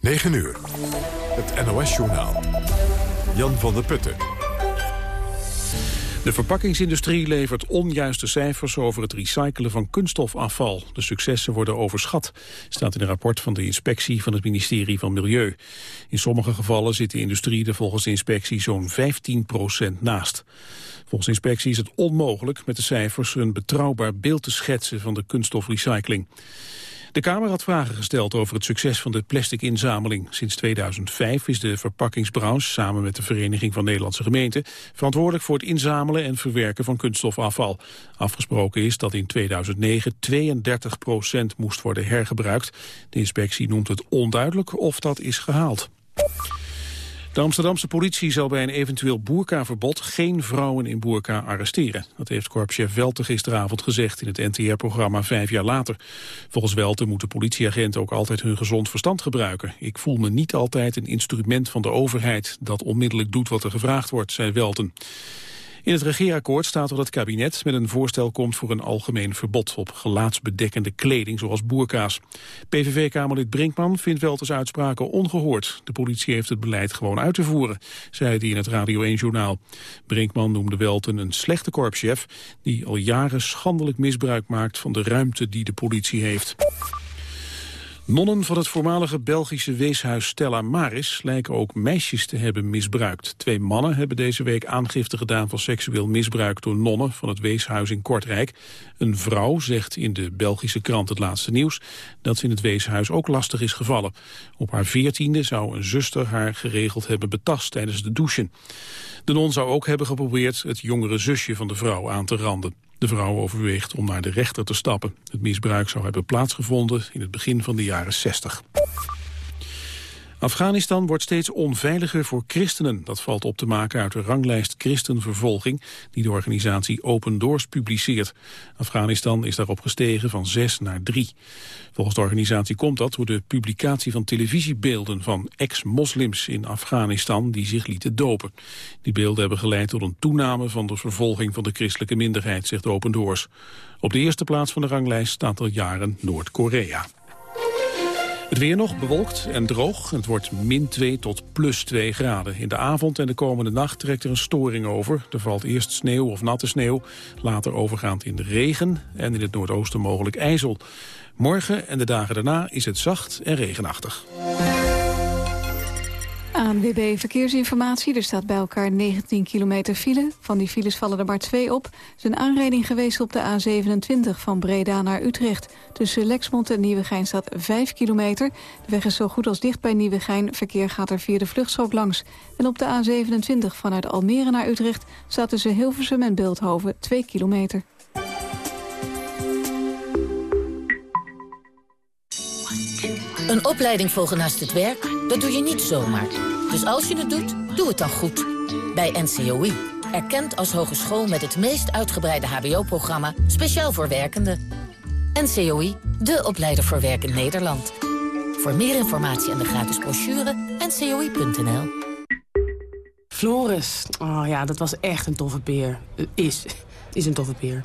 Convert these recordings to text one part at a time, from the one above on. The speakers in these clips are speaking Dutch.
9 uur. Het NOS-journaal. Jan van der Putten. De verpakkingsindustrie levert onjuiste cijfers over het recyclen van kunststofafval. De successen worden overschat, staat in een rapport van de inspectie van het ministerie van Milieu. In sommige gevallen zit de industrie er volgens de inspectie zo'n 15% naast. Volgens de inspectie is het onmogelijk met de cijfers een betrouwbaar beeld te schetsen van de kunststofrecycling. De Kamer had vragen gesteld over het succes van de plastic inzameling. Sinds 2005 is de verpakkingsbranche samen met de Vereniging van Nederlandse Gemeenten verantwoordelijk voor het inzamelen en verwerken van kunststofafval. Afgesproken is dat in 2009 32 procent moest worden hergebruikt. De inspectie noemt het onduidelijk of dat is gehaald. De Amsterdamse politie zal bij een eventueel boerkaverbod geen vrouwen in boerka arresteren. Dat heeft korpschef Welte gisteravond gezegd in het NTR-programma Vijf jaar later. Volgens Welte moeten politieagenten ook altijd hun gezond verstand gebruiken. Ik voel me niet altijd een instrument van de overheid dat onmiddellijk doet wat er gevraagd wordt, zei Welten. In het regeerakkoord staat dat het kabinet met een voorstel komt voor een algemeen verbod op gelaatsbedekkende kleding zoals boerka's. PVV-kamerlid Brinkman vindt Welters uitspraken ongehoord. De politie heeft het beleid gewoon uit te voeren, zei hij in het Radio 1-journaal. Brinkman noemde Welten een slechte korpschef die al jaren schandelijk misbruik maakt van de ruimte die de politie heeft. Nonnen van het voormalige Belgische weeshuis Stella Maris lijken ook meisjes te hebben misbruikt. Twee mannen hebben deze week aangifte gedaan van seksueel misbruik door nonnen van het weeshuis in Kortrijk. Een vrouw zegt in de Belgische krant Het Laatste Nieuws dat ze in het weeshuis ook lastig is gevallen. Op haar veertiende zou een zuster haar geregeld hebben betast tijdens de douchen. De non zou ook hebben geprobeerd het jongere zusje van de vrouw aan te randen. De vrouw overweegt om naar de rechter te stappen. Het misbruik zou hebben plaatsgevonden in het begin van de jaren 60. Afghanistan wordt steeds onveiliger voor christenen. Dat valt op te maken uit de ranglijst christenvervolging... die de organisatie Open Doors publiceert. Afghanistan is daarop gestegen van 6 naar 3. Volgens de organisatie komt dat door de publicatie van televisiebeelden... van ex-moslims in Afghanistan die zich lieten dopen. Die beelden hebben geleid tot een toename van de vervolging... van de christelijke minderheid, zegt Open Doors. Op de eerste plaats van de ranglijst staat al jaren Noord-Korea. Het weer nog bewolkt en droog. Het wordt min 2 tot plus 2 graden. In de avond en de komende nacht trekt er een storing over. Er valt eerst sneeuw of natte sneeuw. Later overgaand in de regen en in het noordoosten mogelijk ijzel. Morgen en de dagen daarna is het zacht en regenachtig. ANWB Verkeersinformatie. Er staat bij elkaar 19 kilometer file. Van die files vallen er maar twee op. Er is een aanrijding geweest op de A27 van Breda naar Utrecht. Tussen Lexmond en Nieuwegein staat 5 kilometer. De weg is zo goed als dicht bij Nieuwegein. Verkeer gaat er via de vluchtstrook langs. En op de A27 vanuit Almere naar Utrecht... staat tussen Hilversum en Beeldhoven 2 kilometer. Een opleiding volgen naast het werk, dat doe je niet zomaar. Dus als je het doet, doe het dan goed. Bij NCOI. Erkend als hogeschool met het meest uitgebreide hbo-programma... speciaal voor werkenden. NCOI, de opleider voor werk in Nederland. Voor meer informatie en de gratis brochure, ncoi.nl. Floris, oh ja, dat was echt een toffe peer. Uh, is, is een toffe peer.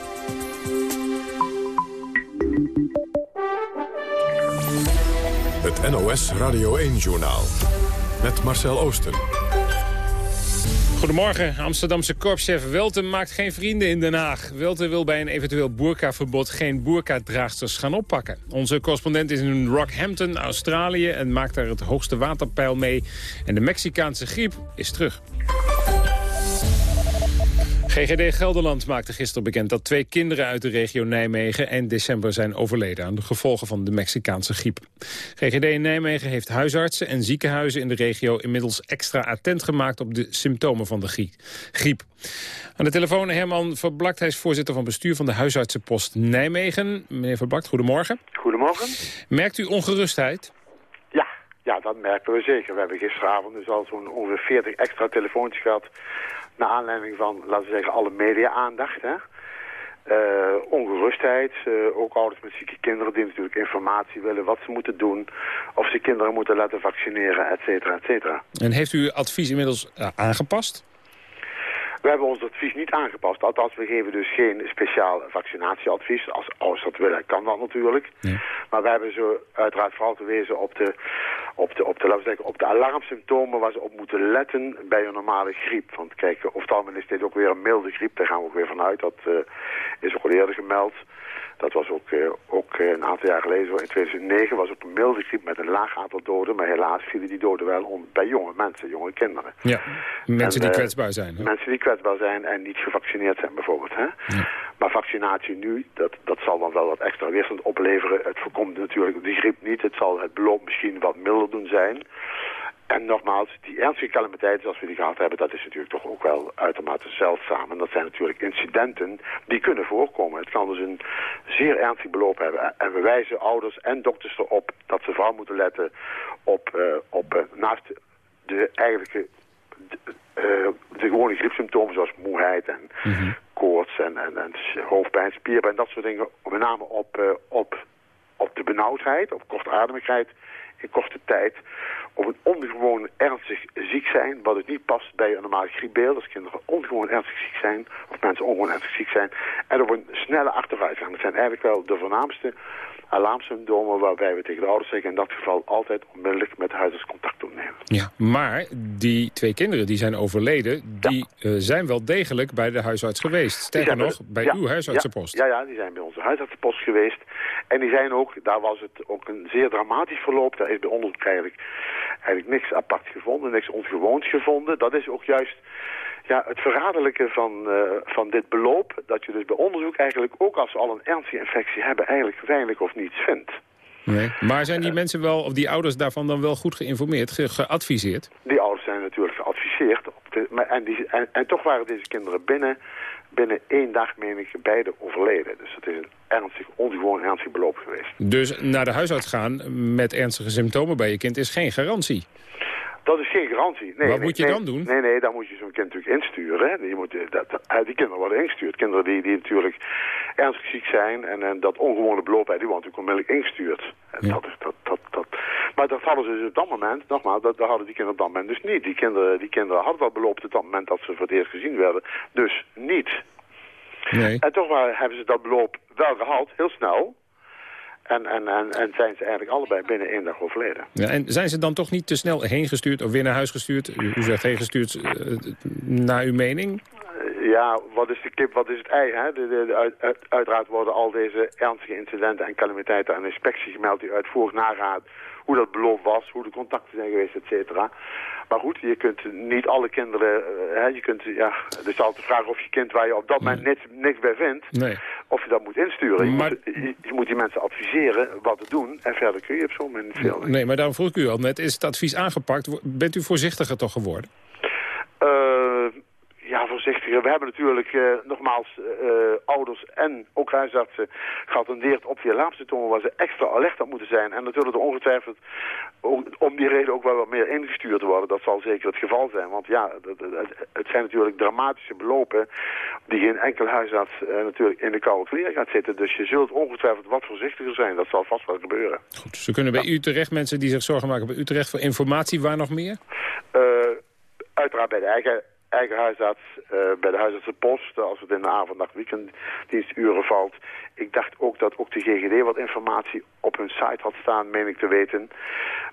Het NOS Radio 1-journaal. Met Marcel Oosten. Goedemorgen. Amsterdamse korpschef Welten maakt geen vrienden in Den Haag. Welten wil bij een eventueel boerkaverbod geen boerkadraagsters gaan oppakken. Onze correspondent is in Rockhampton, Australië... en maakt daar het hoogste waterpeil mee. En de Mexicaanse griep is terug. GGD Gelderland maakte gisteren bekend dat twee kinderen uit de regio Nijmegen eind december zijn overleden aan de gevolgen van de Mexicaanse griep. GGD Nijmegen heeft huisartsen en ziekenhuizen in de regio inmiddels extra attent gemaakt op de symptomen van de griep. Aan de telefoon Herman Verblakt, hij is voorzitter van bestuur van de huisartsenpost Nijmegen. Meneer Verblakt, goedemorgen. Goedemorgen. Merkt u ongerustheid? Ja, Ja, dat merken we zeker. We hebben gisteravond dus al zo'n ongeveer 40 extra telefoontjes gehad... naar aanleiding van, laten we zeggen, alle media-aandacht. Uh, ongerustheid, uh, ook ouders met zieke kinderen die natuurlijk informatie willen wat ze moeten doen. Of ze kinderen moeten laten vaccineren, et cetera, et cetera. En heeft u advies inmiddels uh, aangepast? We hebben ons advies niet aangepast. Althans, we geven dus geen speciaal vaccinatieadvies. Als ouders dat willen, kan dat natuurlijk. Ja. Maar we hebben zo uiteraard vooral gewezen op de, op de, op de, laten we zeggen, op de alarmsymptomen waar ze op moeten letten bij een normale griep. Want kijk, of het is dit ook weer een milde griep. Daar gaan we ook weer vanuit. Dat uh, is ook al eerder gemeld. Dat was ook, uh, ook uh, een aantal jaar geleden, in 2009 was het een milde griep met een laag aantal doden. Maar helaas vielen die doden wel om, bij jonge mensen, jonge kinderen. Ja, mensen en, die kwetsbaar zijn. Hè? Mensen die kwetsbaar zijn en niet gevaccineerd zijn bijvoorbeeld. Hè? Ja. Maar vaccinatie nu, dat, dat zal dan wel wat extra weerstand opleveren. Het voorkomt natuurlijk die griep niet. Het zal het beloop misschien wat milder doen zijn. En nogmaals, die ernstige calamiteiten zoals we die gehad hebben... dat is natuurlijk toch ook wel uitermate zeldzaam. En dat zijn natuurlijk incidenten die kunnen voorkomen. Het kan dus een zeer ernstig beloop hebben. En we wijzen ouders en dokters erop dat ze vooral moeten letten op, uh, op uh, naast de eigenlijke... De, uh, de gewone griepsymptomen zoals moeheid en mm -hmm. koorts en, en, en hoofdpijn, spierpijn, dat soort dingen. Met name op, op, op de benauwdheid, op kortademigheid in korte tijd op een ongewoon ernstig ziek zijn, wat het niet past bij een normaal griepbeeld. Als kinderen ongewoon ernstig ziek zijn, of mensen ongewoon ernstig ziek zijn, en op een snelle achteruitgang. Dat zijn eigenlijk wel de voornaamste alarmsymptomen waarbij we tegen de ouders zeggen in dat geval altijd onmiddellijk met huisarts contact opnemen. Ja, maar die twee kinderen die zijn overleden, die ja. uh, zijn wel degelijk bij de huisarts geweest. Sterker nog, bij ja, uw huisartsenpost. Ja, ja, die zijn bij onze huisartsenpost geweest. En die zijn ook, daar was het ook een zeer dramatisch verloop. Daar is bij onderzoek eigenlijk, eigenlijk niks apart gevonden, niks ongewoons gevonden. Dat is ook juist ja, het verraderlijke van, uh, van dit beloop... dat je dus bij onderzoek eigenlijk ook als ze al een ernstige infectie hebben... eigenlijk weinig of niets vindt. Nee. Maar zijn die mensen wel, of die ouders daarvan dan wel goed geïnformeerd, ge geadviseerd? Die ouders zijn natuurlijk geadviseerd. Op de, maar, en, die, en, en toch waren deze kinderen binnen, binnen één dag, meen ik, beide overleden. Dus het is een ernstig, ongewoon ernstig beloop geweest. Dus naar de huisarts gaan met ernstige symptomen bij je kind is geen garantie? Dat is geen garantie. Nee, Wat nee, moet je nee, dan doen? Nee, nee, dan moet je zo'n kind natuurlijk insturen. Hè. Die, moet, dat, dat, die kinderen worden ingestuurd. Kinderen die, die natuurlijk ernstig ziek zijn en, en dat ongewone beloop bij, die worden natuurlijk onmiddellijk ingestuurd. Ja. Dat, dat, dat, dat, maar dat hadden ze dus op dat moment, nogmaals, dat, dat hadden die kinderen op dat moment dus niet. Die kinderen, die kinderen hadden dat beloop op dat moment dat ze voor het eerst gezien werden. Dus niet. Nee. En toch maar, hebben ze dat beloop wel gehaald, heel snel. En, en, en, en, zijn ze eigenlijk allebei binnen één dag overleden. Ja, en zijn ze dan toch niet te snel heen gestuurd of weer naar huis gestuurd? U, u zegt heen gestuurd, uh, naar uw mening? Uh, ja, wat is de kip, wat is het ei? Hè? De, de, de, uit, uit, uiteraard worden al deze ernstige incidenten en calamiteiten aan inspectie gemeld die uitvoerig nagaat hoe dat beloop was, hoe de contacten zijn geweest, et cetera. Maar goed, je kunt niet alle kinderen, uh, hè, je kunt, ja, het is altijd de vraag of je kind waar je op dat moment niks, niks bij vindt, nee. of je dat moet insturen. Je, maar... moet, je, je, moet die mensen adviseren wat te doen en verder kun je op zo'n moment niet veel. Nee, maar daarom vroeg ik u al net, is het advies aangepakt? Bent u voorzichtiger toch geworden? Uh, ja, voorzichtiger. We hebben natuurlijk uh, nogmaals uh, ouders en ook huisartsen geattendeerd op die alarmsymptomen waar ze extra alert op moeten zijn. En natuurlijk er ongetwijfeld om die reden ook wel wat meer ingestuurd worden. Dat zal zeker het geval zijn. Want ja, het, zijn natuurlijk dramatische belopen die geen enkel huisarts uh, natuurlijk in de koude kleren gaat zitten. Dus je zult ongetwijfeld wat voorzichtiger zijn. Dat zal vast wel gebeuren. Goed, ze kunnen bij ja. u terecht, mensen die zich zorgen maken bij u terecht voor informatie. Waar nog meer? uiteraard bij de eigen eigen huisarts, uh, bij de huisartsenpost, als het in de avond, nacht, weekenddiensturen valt. Ik dacht ook dat ook de GGD wat informatie op hun site had staan, meen ik te weten.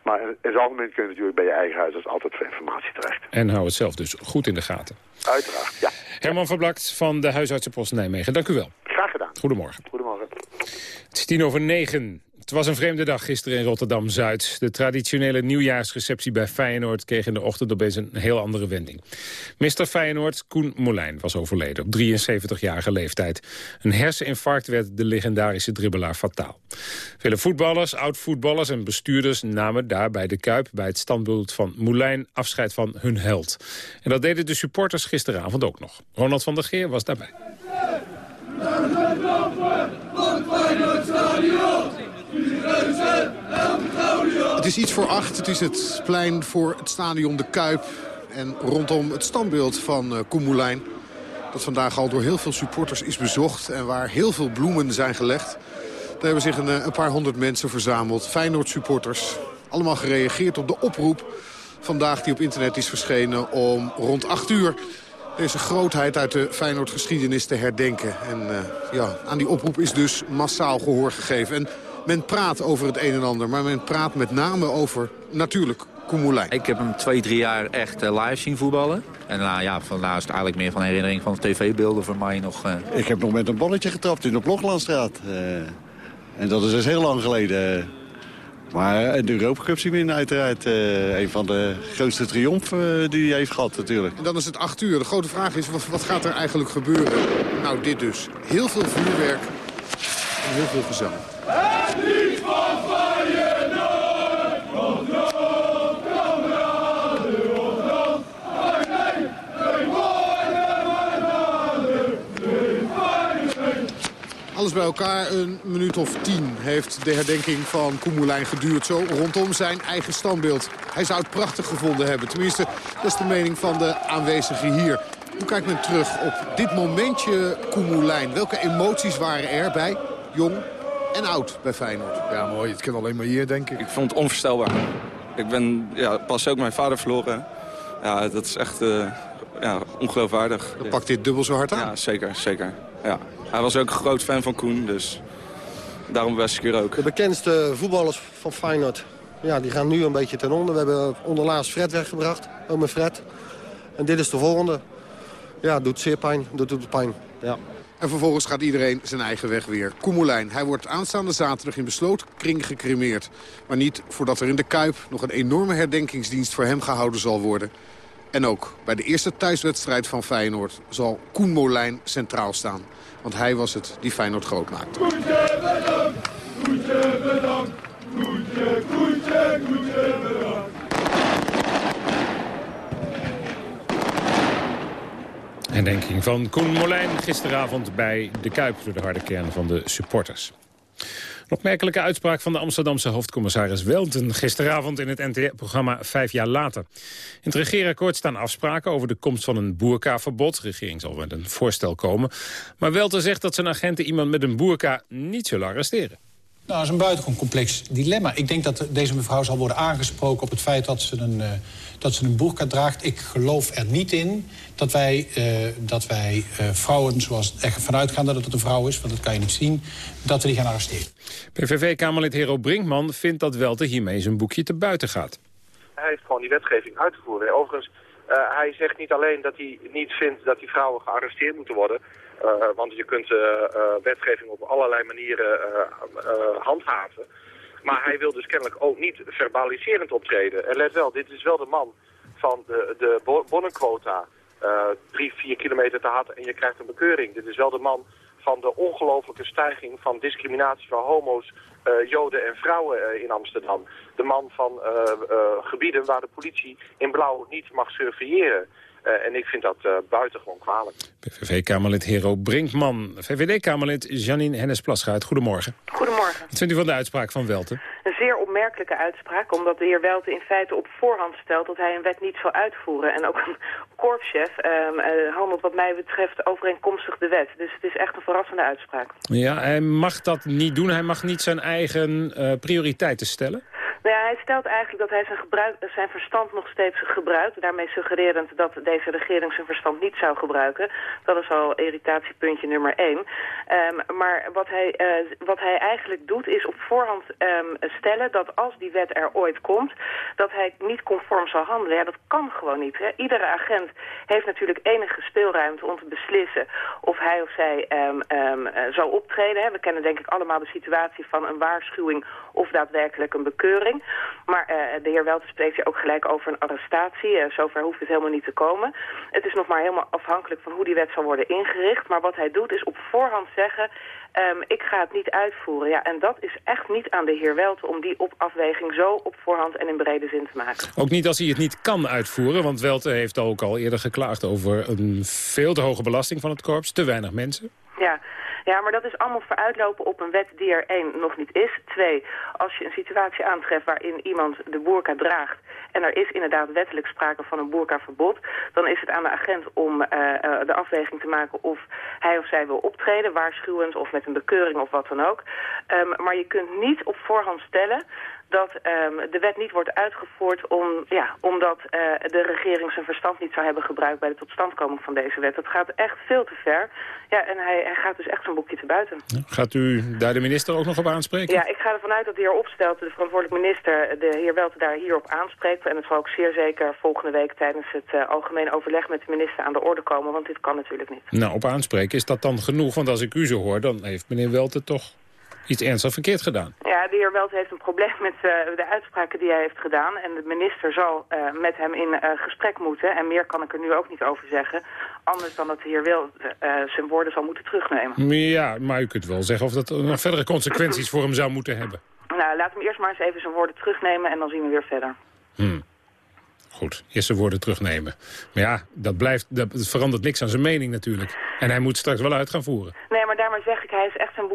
Maar in het algemeen kun je natuurlijk bij je eigen huisarts altijd voor informatie terecht. En hou het zelf dus goed in de gaten. Uiteraard, ja. Herman Verblakt van de huisartsenpost Nijmegen, dank u wel. Graag gedaan. Goedemorgen. Goedemorgen. Het is tien over negen. Het was een vreemde dag gisteren in Rotterdam-Zuid. De traditionele nieuwjaarsreceptie bij Feyenoord kreeg in de ochtend opeens een heel andere wending. Mr. Feyenoord, Koen Molijn, was overleden op 73-jarige leeftijd. Een herseninfarct werd de legendarische dribbelaar fataal. Vele voetballers, oud-voetballers en bestuurders namen daar bij de Kuip... bij het standbeeld van Molijn afscheid van hun held. En dat deden de supporters gisteravond ook nog. Ronald van der Geer was daarbij. Het is iets voor acht. Het is het plein voor het stadion De Kuip. En rondom het standbeeld van uh, Koemoelijn. Dat vandaag al door heel veel supporters is bezocht. En waar heel veel bloemen zijn gelegd. Daar hebben zich een, een paar honderd mensen verzameld. Feyenoord supporters. Allemaal gereageerd op de oproep vandaag die op internet is verschenen om rond 8 uur deze grootheid uit de Feyenoord-geschiedenis te herdenken. En uh, ja, aan die oproep is dus massaal gehoor gegeven. En men praat over het een en ander, maar men praat met name over, natuurlijk, Koemoelijn. Ik heb hem twee, drie jaar echt uh, live zien voetballen. En nou ja, vandaar is het eigenlijk meer van herinnering van tv-beelden voor mij nog. Uh... Ik heb nog met een balletje getrapt in de Bloklandstraat. en dat is dus heel lang geleden. Maar de Europa Cup winnen uiteraard uh, een van de grootste triomfen die hij heeft gehad natuurlijk. En dan is het acht uur. De grote vraag is, wat, wat, gaat er eigenlijk gebeuren? Nou, dit dus. Heel veel vuurwerk en heel veel gezang. Alles bij elkaar een minuut of tien heeft de herdenking van Koemoelijn geduurd. Zo rondom zijn eigen standbeeld. Hij zou het prachtig gevonden hebben. Tenminste, dat is de mening van de aanwezigen hier. Hoe kijkt men terug op dit momentje Koemoelijn? Welke emoties waren er bij jong en oud bij Feyenoord? Ja, mooi. Het kan alleen maar hier, denk ik. Ik vond het onvoorstelbaar. Ik ben ja, pas ook mijn vader verloren. Ja, dat is echt uh, ja, ongeloofwaardig. Dan pakt dit dubbel zo hard aan? Ja, zeker, zeker. Ja. Hij was ook een groot fan van Koen, dus daarom was ik hier ook. De bekendste voetballers van Feyenoord, ja, die gaan nu een beetje ten onder. We hebben onderlaatst Fred weggebracht, ook met Fred. En dit is de volgende. Ja, doet zeer pijn, doet, doet pijn, ja. En vervolgens gaat iedereen zijn eigen weg weer. Koemelijn, hij wordt aanstaande zaterdag in besloten gecremeerd. Maar niet voordat er in de Kuip nog een enorme herdenkingsdienst voor hem gehouden zal worden. En ook bij de eerste thuiswedstrijd van Feyenoord zal Koen Molijn centraal staan. Want hij was het die Feyenoord groot maakte. Bedankt, bedankt, koetje, koetje Herdenking van Koen Molijn gisteravond bij de Kuip... door de harde kern van de supporters. Een opmerkelijke uitspraak van de Amsterdamse hoofdcommissaris Welten... gisteravond in het NTR-programma Vijf jaar later. In het regeerakkoord staan afspraken over de komst van een boerkaverbod. De regering zal met een voorstel komen. Maar Welten zegt dat zijn agenten iemand met een boerka niet zullen arresteren. Nou, dat is een buitengewoon complex dilemma. Ik denk dat deze mevrouw zal worden aangesproken op het feit dat ze een, uh, dat ze een boerka draagt. Ik geloof er niet in dat wij, uh, dat wij uh, vrouwen, zoals er vanuit gaan dat het een vrouw is... want dat kan je niet zien, dat we die gaan arresteren. PVV-Kamerlid Hero Brinkman vindt dat Welte hiermee zijn boekje te buiten gaat. Hij heeft gewoon die wetgeving uit te voeren. Overigens, hij zegt niet alleen dat hij niet vindt dat die vrouwen gearresteerd moeten worden... Uh, want je kunt uh, uh, wetgeving op allerlei manieren handhaven. Maar hij wil dus kennelijk ook niet verbaliserend optreden. En let wel, dit is wel de man van de, de bonnenquota. drie, vier kilometer te hard en je krijgt een bekeuring. Dit is wel de man van de ongelofelijke stijging van discriminatie van homo's, joden en vrouwen in Amsterdam. De man van gebieden waar de politie in blauw niet mag surveilleren. Uh, en ik vind dat uh, buitengewoon kwalijk. PVV-Kamerlid Hero Brinkman. VVD-Kamerlid Janine Hennis-Plasgaard. Goedemorgen. Goedemorgen. Wat vindt u van de uitspraak van Welten? Een zeer opmerkelijke uitspraak, omdat de heer Welten in feite op voorhand stelt dat hij een wet niet zal uitvoeren. En ook een korpschef um, uh, handelt wat mij betreft overeenkomstig de wet. Dus het is echt een verrassende uitspraak. Ja, hij mag dat niet doen. Hij mag niet zijn eigen prioriteiten stellen. Nou ja, hij stelt eigenlijk dat hij zijn, zijn verstand nog steeds gebruikt. Daarmee suggererend dat deze regering zijn verstand niet zou gebruiken. Dat is al irritatiepuntje nummer één. Um, maar wat hij, uh, wat hij eigenlijk doet is op voorhand um, stellen dat als die wet er ooit komt... dat hij niet conform zal handelen. Ja, dat kan gewoon niet. Hè? Iedere agent heeft natuurlijk enige speelruimte om te beslissen... of hij of zij um, uh, zou optreden. Hè? We kennen denk ik allemaal de situatie van een waarschuwing of daadwerkelijk een bekeuring. Maar uh, de heer Welten spreekt hier ook gelijk over een arrestatie. Uh, zover hoeft het helemaal niet te komen. Het is nog maar helemaal afhankelijk van hoe die wet zal worden ingericht. Maar wat hij doet is op voorhand zeggen... Um, ik ga het niet uitvoeren. Ja, en dat is echt niet aan de heer Welten om die op afweging zo op voorhand en in brede zin te maken. Ook niet als hij het niet kan uitvoeren, want Welten heeft ook al eerder geklaagd over een veel te hoge belasting van het korps, te weinig mensen. Ja, Ja, maar dat is allemaal vooruitlopen op een wet die er één nog niet is. Twee, als je een situatie aantreft waarin iemand de boerka draagt... en er is inderdaad wettelijk sprake van een boerkaverbod... dan is het aan de agent om uh, uh, de afweging te maken of hij of zij wil optreden... waarschuwend of met een bekeuring of wat dan ook. Um, maar je kunt niet op voorhand stellen dat um, de wet niet wordt uitgevoerd om, ja, omdat uh, de regering zijn verstand niet zou hebben gebruikt bij de totstandkoming van deze wet. Dat gaat echt veel te ver. Ja, en hij, hij gaat dus echt zijn boekje te buiten. Gaat u daar de minister ook nog op aanspreken? Ja, ik ga ervan uit dat de heer Opstelt, de verantwoordelijk minister, de heer Welte daar hierop aanspreekt. En het zal ook zeer zeker volgende week tijdens het uh, algemeen overleg met de minister aan de orde komen, want dit kan natuurlijk niet. Nou, op aanspreken is dat dan genoeg? Want als ik u zo hoor, dan heeft meneer Welte toch iets ernstig verkeerd gedaan. Ja, de heer Welt heeft een probleem met uh, de uitspraken die hij heeft gedaan. En de minister zal uh, met hem in uh, gesprek moeten. En meer kan ik er nu ook niet over zeggen. Anders dan dat de heer Welt zijn woorden zal moeten terugnemen. Ja, maar u kunt wel zeggen of dat nog verdere consequenties voor hem zou moeten hebben. Nou, laat hem eerst maar eens even zijn woorden terugnemen en dan zien we weer verder. Hmm. Goed, eerst zijn woorden terugnemen. Maar ja, dat, blijft, dat verandert niks aan zijn mening natuurlijk. En hij moet straks wel uit gaan voeren. Nee, maar daarmee zeg ik, hij is echt zijn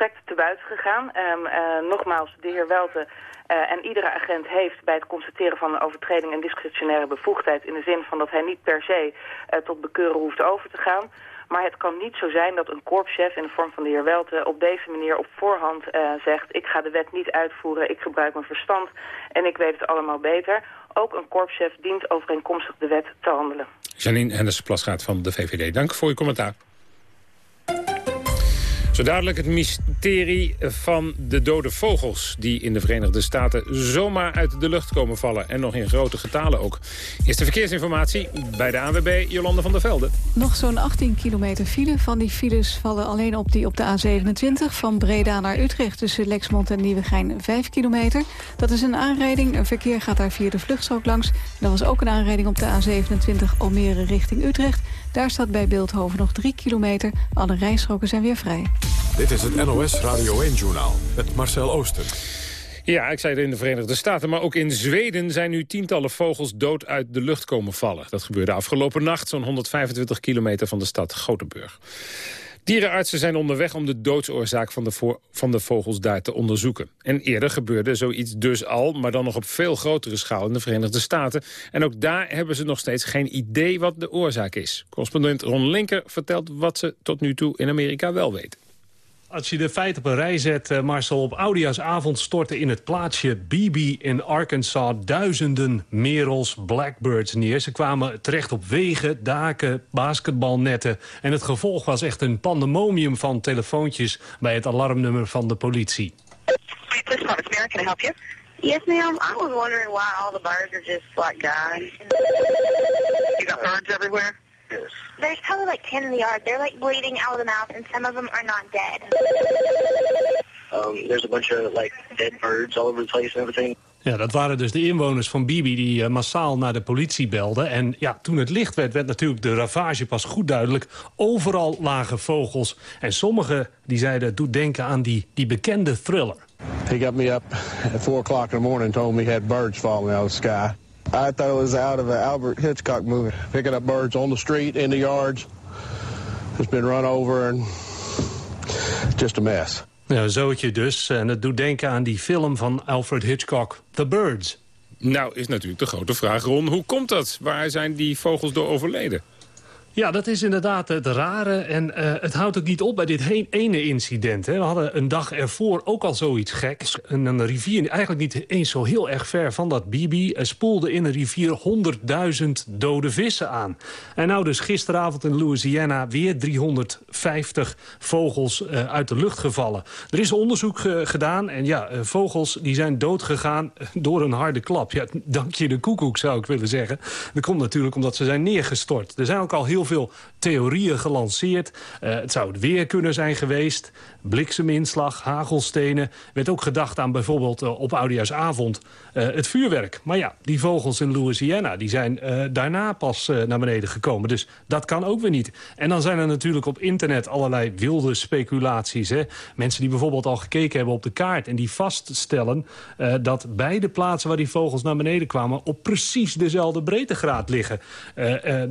volstrekt te buiten gegaan. Um, uh, nogmaals, de heer Welte uh, en iedere agent heeft bij het constateren van een overtreding een discretionaire bevoegdheid... in de zin van dat hij niet per se uh, tot bekeuren hoeft over te gaan... Maar het kan niet zo zijn dat een korpschef in de vorm van de heer Welte op deze manier op voorhand zegt... ik ga de wet niet uitvoeren, ik gebruik mijn verstand en ik weet het allemaal beter. Ook een korpschef dient overeenkomstig de wet te handelen. Janine Hennis-Plasgaard van de VVD, dank voor uw commentaar. Zo dadelijk het mysterie van de dode vogels... die in de Verenigde Staten zomaar uit de lucht komen vallen. En nog in grote getalen ook. Eerste verkeersinformatie bij de ANWB, Jolande van der Velde. Nog zo'n 18 kilometer file. Van die files vallen alleen op die op de A27... van Breda naar Utrecht tussen Lexmond en Nieuwegein 5 kilometer. Dat is een aanrijding. Een verkeer gaat daar via de vluchtstrook langs. Dat was ook een aanrijding op de A27 Almere richting Utrecht. Daar staat bij Beeldhoven nog 3 kilometer. Alle rijstroken zijn weer vrij. Dit is het NOS Radio 1-journaal met Marcel Ooster. Ja, ik zei het in de Verenigde Staten, maar ook in Zweden zijn nu tientallen vogels dood uit de lucht komen vallen. Dat gebeurde afgelopen nacht, zo'n 125 kilometer van de stad Gothenburg. Dierenartsen zijn onderweg om de doodsoorzaak van de, van de vogels daar te onderzoeken. En eerder gebeurde zoiets dus al, maar dan nog op veel grotere schaal in de Verenigde Staten. En ook daar hebben ze nog steeds geen idee wat de oorzaak is. Correspondent Ron Linker vertelt wat ze tot nu toe in Amerika wel weten. Als je de feiten op een rij zet, uh, Marcel, op Oudejaarsavond storten in het plaatsje BB in Arkansas duizenden merels, blackbirds neer. Ze kwamen terecht op wegen, daken, basketbalnetten. En het gevolg was echt een pandemonium van telefoontjes bij het alarmnummer van de politie. Police Can I help you? Yes, ma'am. I was wondering why all the birds are just like dying. You got birds everywhere? Yes. There's probably like 10 in the yard. They're like bleeding out of the mouth, and some of them are not dead. Um, there's a bunch of like dead birds all over the place and everything. Ja, dat waren dus de inwoners van Bibi die uh, massaal naar de politie belden. En ja, toen het licht werd, werd natuurlijk de ravage pas goed duidelijk. Overal lagen vogels. En sommigen die zeiden, het doet denken aan die, die bekende thriller. He got me up at 4 o'clock in the morning and told me he had birds falling out of the sky. I thought it was out of an Albert Hitchcock movie. Picking up birds on the street, in the yards. It's been run over and just a mess. Ja, zootje dus. En het doet denken aan die film van Alfred Hitchcock, The Birds. Nou is natuurlijk de grote vraag, Ron, hoe komt dat? Waar zijn die vogels door overleden? Ja, dat is inderdaad het rare. En uh, het houdt ook niet op bij dit ene incident. Hè. We hadden een dag ervoor ook al zoiets geks. Een, rivier, eigenlijk niet eens zo heel erg ver van dat Bibi... Uh, spoelde in een rivier 100.000 dode vissen aan. En nou dus gisteravond in Louisiana weer 350 vogels uh, uit de lucht gevallen. Er is onderzoek gedaan en ja, vogels die zijn doodgegaan door een harde klap. Ja, dank je de koekoek zou ik willen zeggen. Dat komt natuurlijk omdat ze zijn neergestort. Er zijn ook al heel veel theorieën gelanceerd. Uh, het zou het weer kunnen zijn geweest. Blikseminslag, hagelstenen. werd ook gedacht aan bijvoorbeeld uh, op Oudejaarsavond uh, het vuurwerk. Maar ja, die vogels in Louisiana die zijn daarna pas naar beneden gekomen. Dus dat kan ook weer niet. En dan zijn er natuurlijk op internet allerlei wilde speculaties. Hè? Mensen die bijvoorbeeld al gekeken hebben op de kaart... en die vaststellen dat beide plaatsen waar die vogels naar beneden kwamen... op precies dezelfde breedtegraad liggen.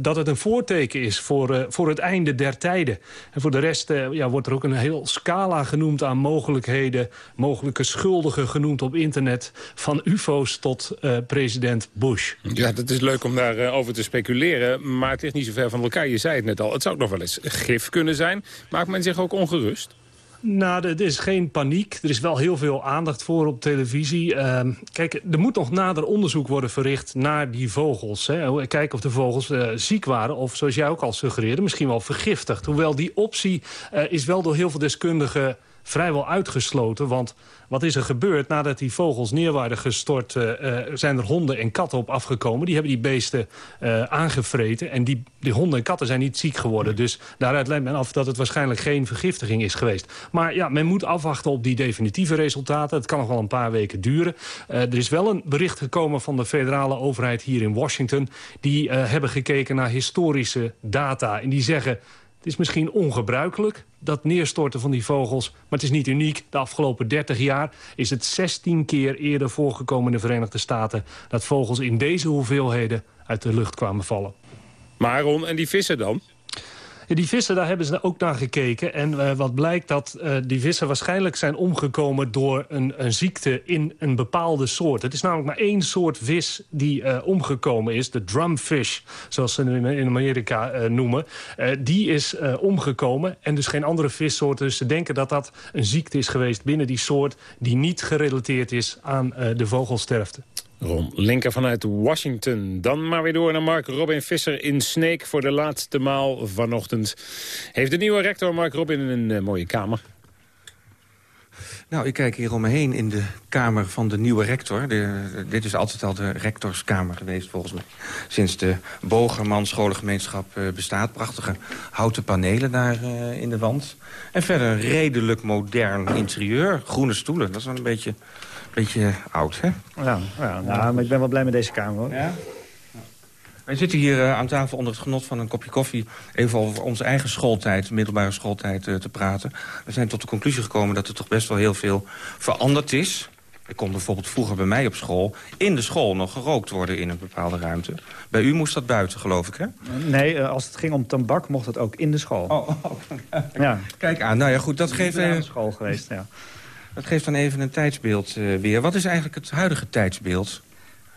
dat het een voorteken teken is voor, uh, voor het einde der tijden. En voor de rest uh, ja, wordt er ook een heel scala genoemd aan mogelijkheden. Mogelijke schuldigen genoemd op internet. Van ufo's tot uh, president Bush. Ja, dat is leuk om daarover over te speculeren. Maar het ligt niet zo ver van elkaar. Je zei het net al. Het zou ook nog wel eens gif kunnen zijn. Maakt men zich ook ongerust? Nou, er is geen paniek. Er is wel heel veel aandacht voor op televisie. Uh, kijk, er moet nog nader onderzoek worden verricht naar die vogels. Hè. Kijken of de vogels uh, ziek waren of, zoals jij ook al suggereerde, misschien wel vergiftigd. Hoewel die optie uh, is wel door heel veel deskundigen vrijwel uitgesloten. Want wat is er gebeurd nadat die vogels neer waren gestort... Uh, zijn er honden en katten op afgekomen. Die hebben die beesten uh, aangevreten. En die, die honden en katten zijn niet ziek geworden. Dus daaruit leidt men af dat het waarschijnlijk geen vergiftiging is geweest. Maar ja, men moet afwachten op die definitieve resultaten. Het kan nog wel een paar weken duren. er is wel een bericht gekomen van de federale overheid hier in Washington. Die hebben gekeken naar historische data. En die zeggen... Het is misschien ongebruikelijk, dat neerstorten van die vogels. Maar het is niet uniek. De afgelopen 30 jaar is het 16 keer eerder voorgekomen in de Verenigde Staten... dat vogels in deze hoeveelheden uit de lucht kwamen vallen. Maar Ron, en die vissen dan? Die vissen, daar hebben ze ook naar gekeken. En uh, wat blijkt dat uh, die vissen waarschijnlijk zijn omgekomen... door een, een, ziekte in een bepaalde soort. Het is namelijk maar één soort vis die uh, omgekomen is. De drumfish, zoals ze in, in Amerika noemen. die is omgekomen en dus geen andere vissoorten. Dus ze denken dat dat een ziekte is geweest binnen die soort... die niet gerelateerd is aan de vogelsterfte. Ron Linker vanuit Washington. Dan maar weer door naar Mark Robin Visser in Sneek... voor de laatste maal vanochtend. Heeft de nieuwe rector Mark Robin een uh, mooie kamer? Nou, ik kijk hier om me heen in de kamer van de nieuwe rector. Dit is altijd al de rectorskamer geweest, volgens mij. Sinds de Bogerman scholengemeenschap uh, bestaat. Prachtige houten panelen daar uh, in de wand. En verder een redelijk modern interieur. Groene stoelen, dat is wel een beetje beetje oud, hè? Ja, ja nou, maar ik ben wel blij met deze kamer, hoor. Ja? Wij zitten hier uh, aan tafel onder het genot van een kopje koffie... even over onze eigen schooltijd, middelbare schooltijd, uh, te praten. We zijn tot de conclusie gekomen dat er toch best wel heel veel veranderd is. Er kon bijvoorbeeld vroeger bij mij op school... in de school nog gerookt worden in een bepaalde ruimte. Bij u moest dat buiten, geloof ik, hè? Nee, uh, als het ging om tabak mocht het ook in de school. Oh, oh. ja. Kijk aan. Nou ja, goed, dat geeft... Ik ben school geweest, ja. Dat geeft dan even een tijdsbeeld uh, weer. Wat is eigenlijk het huidige tijdsbeeld?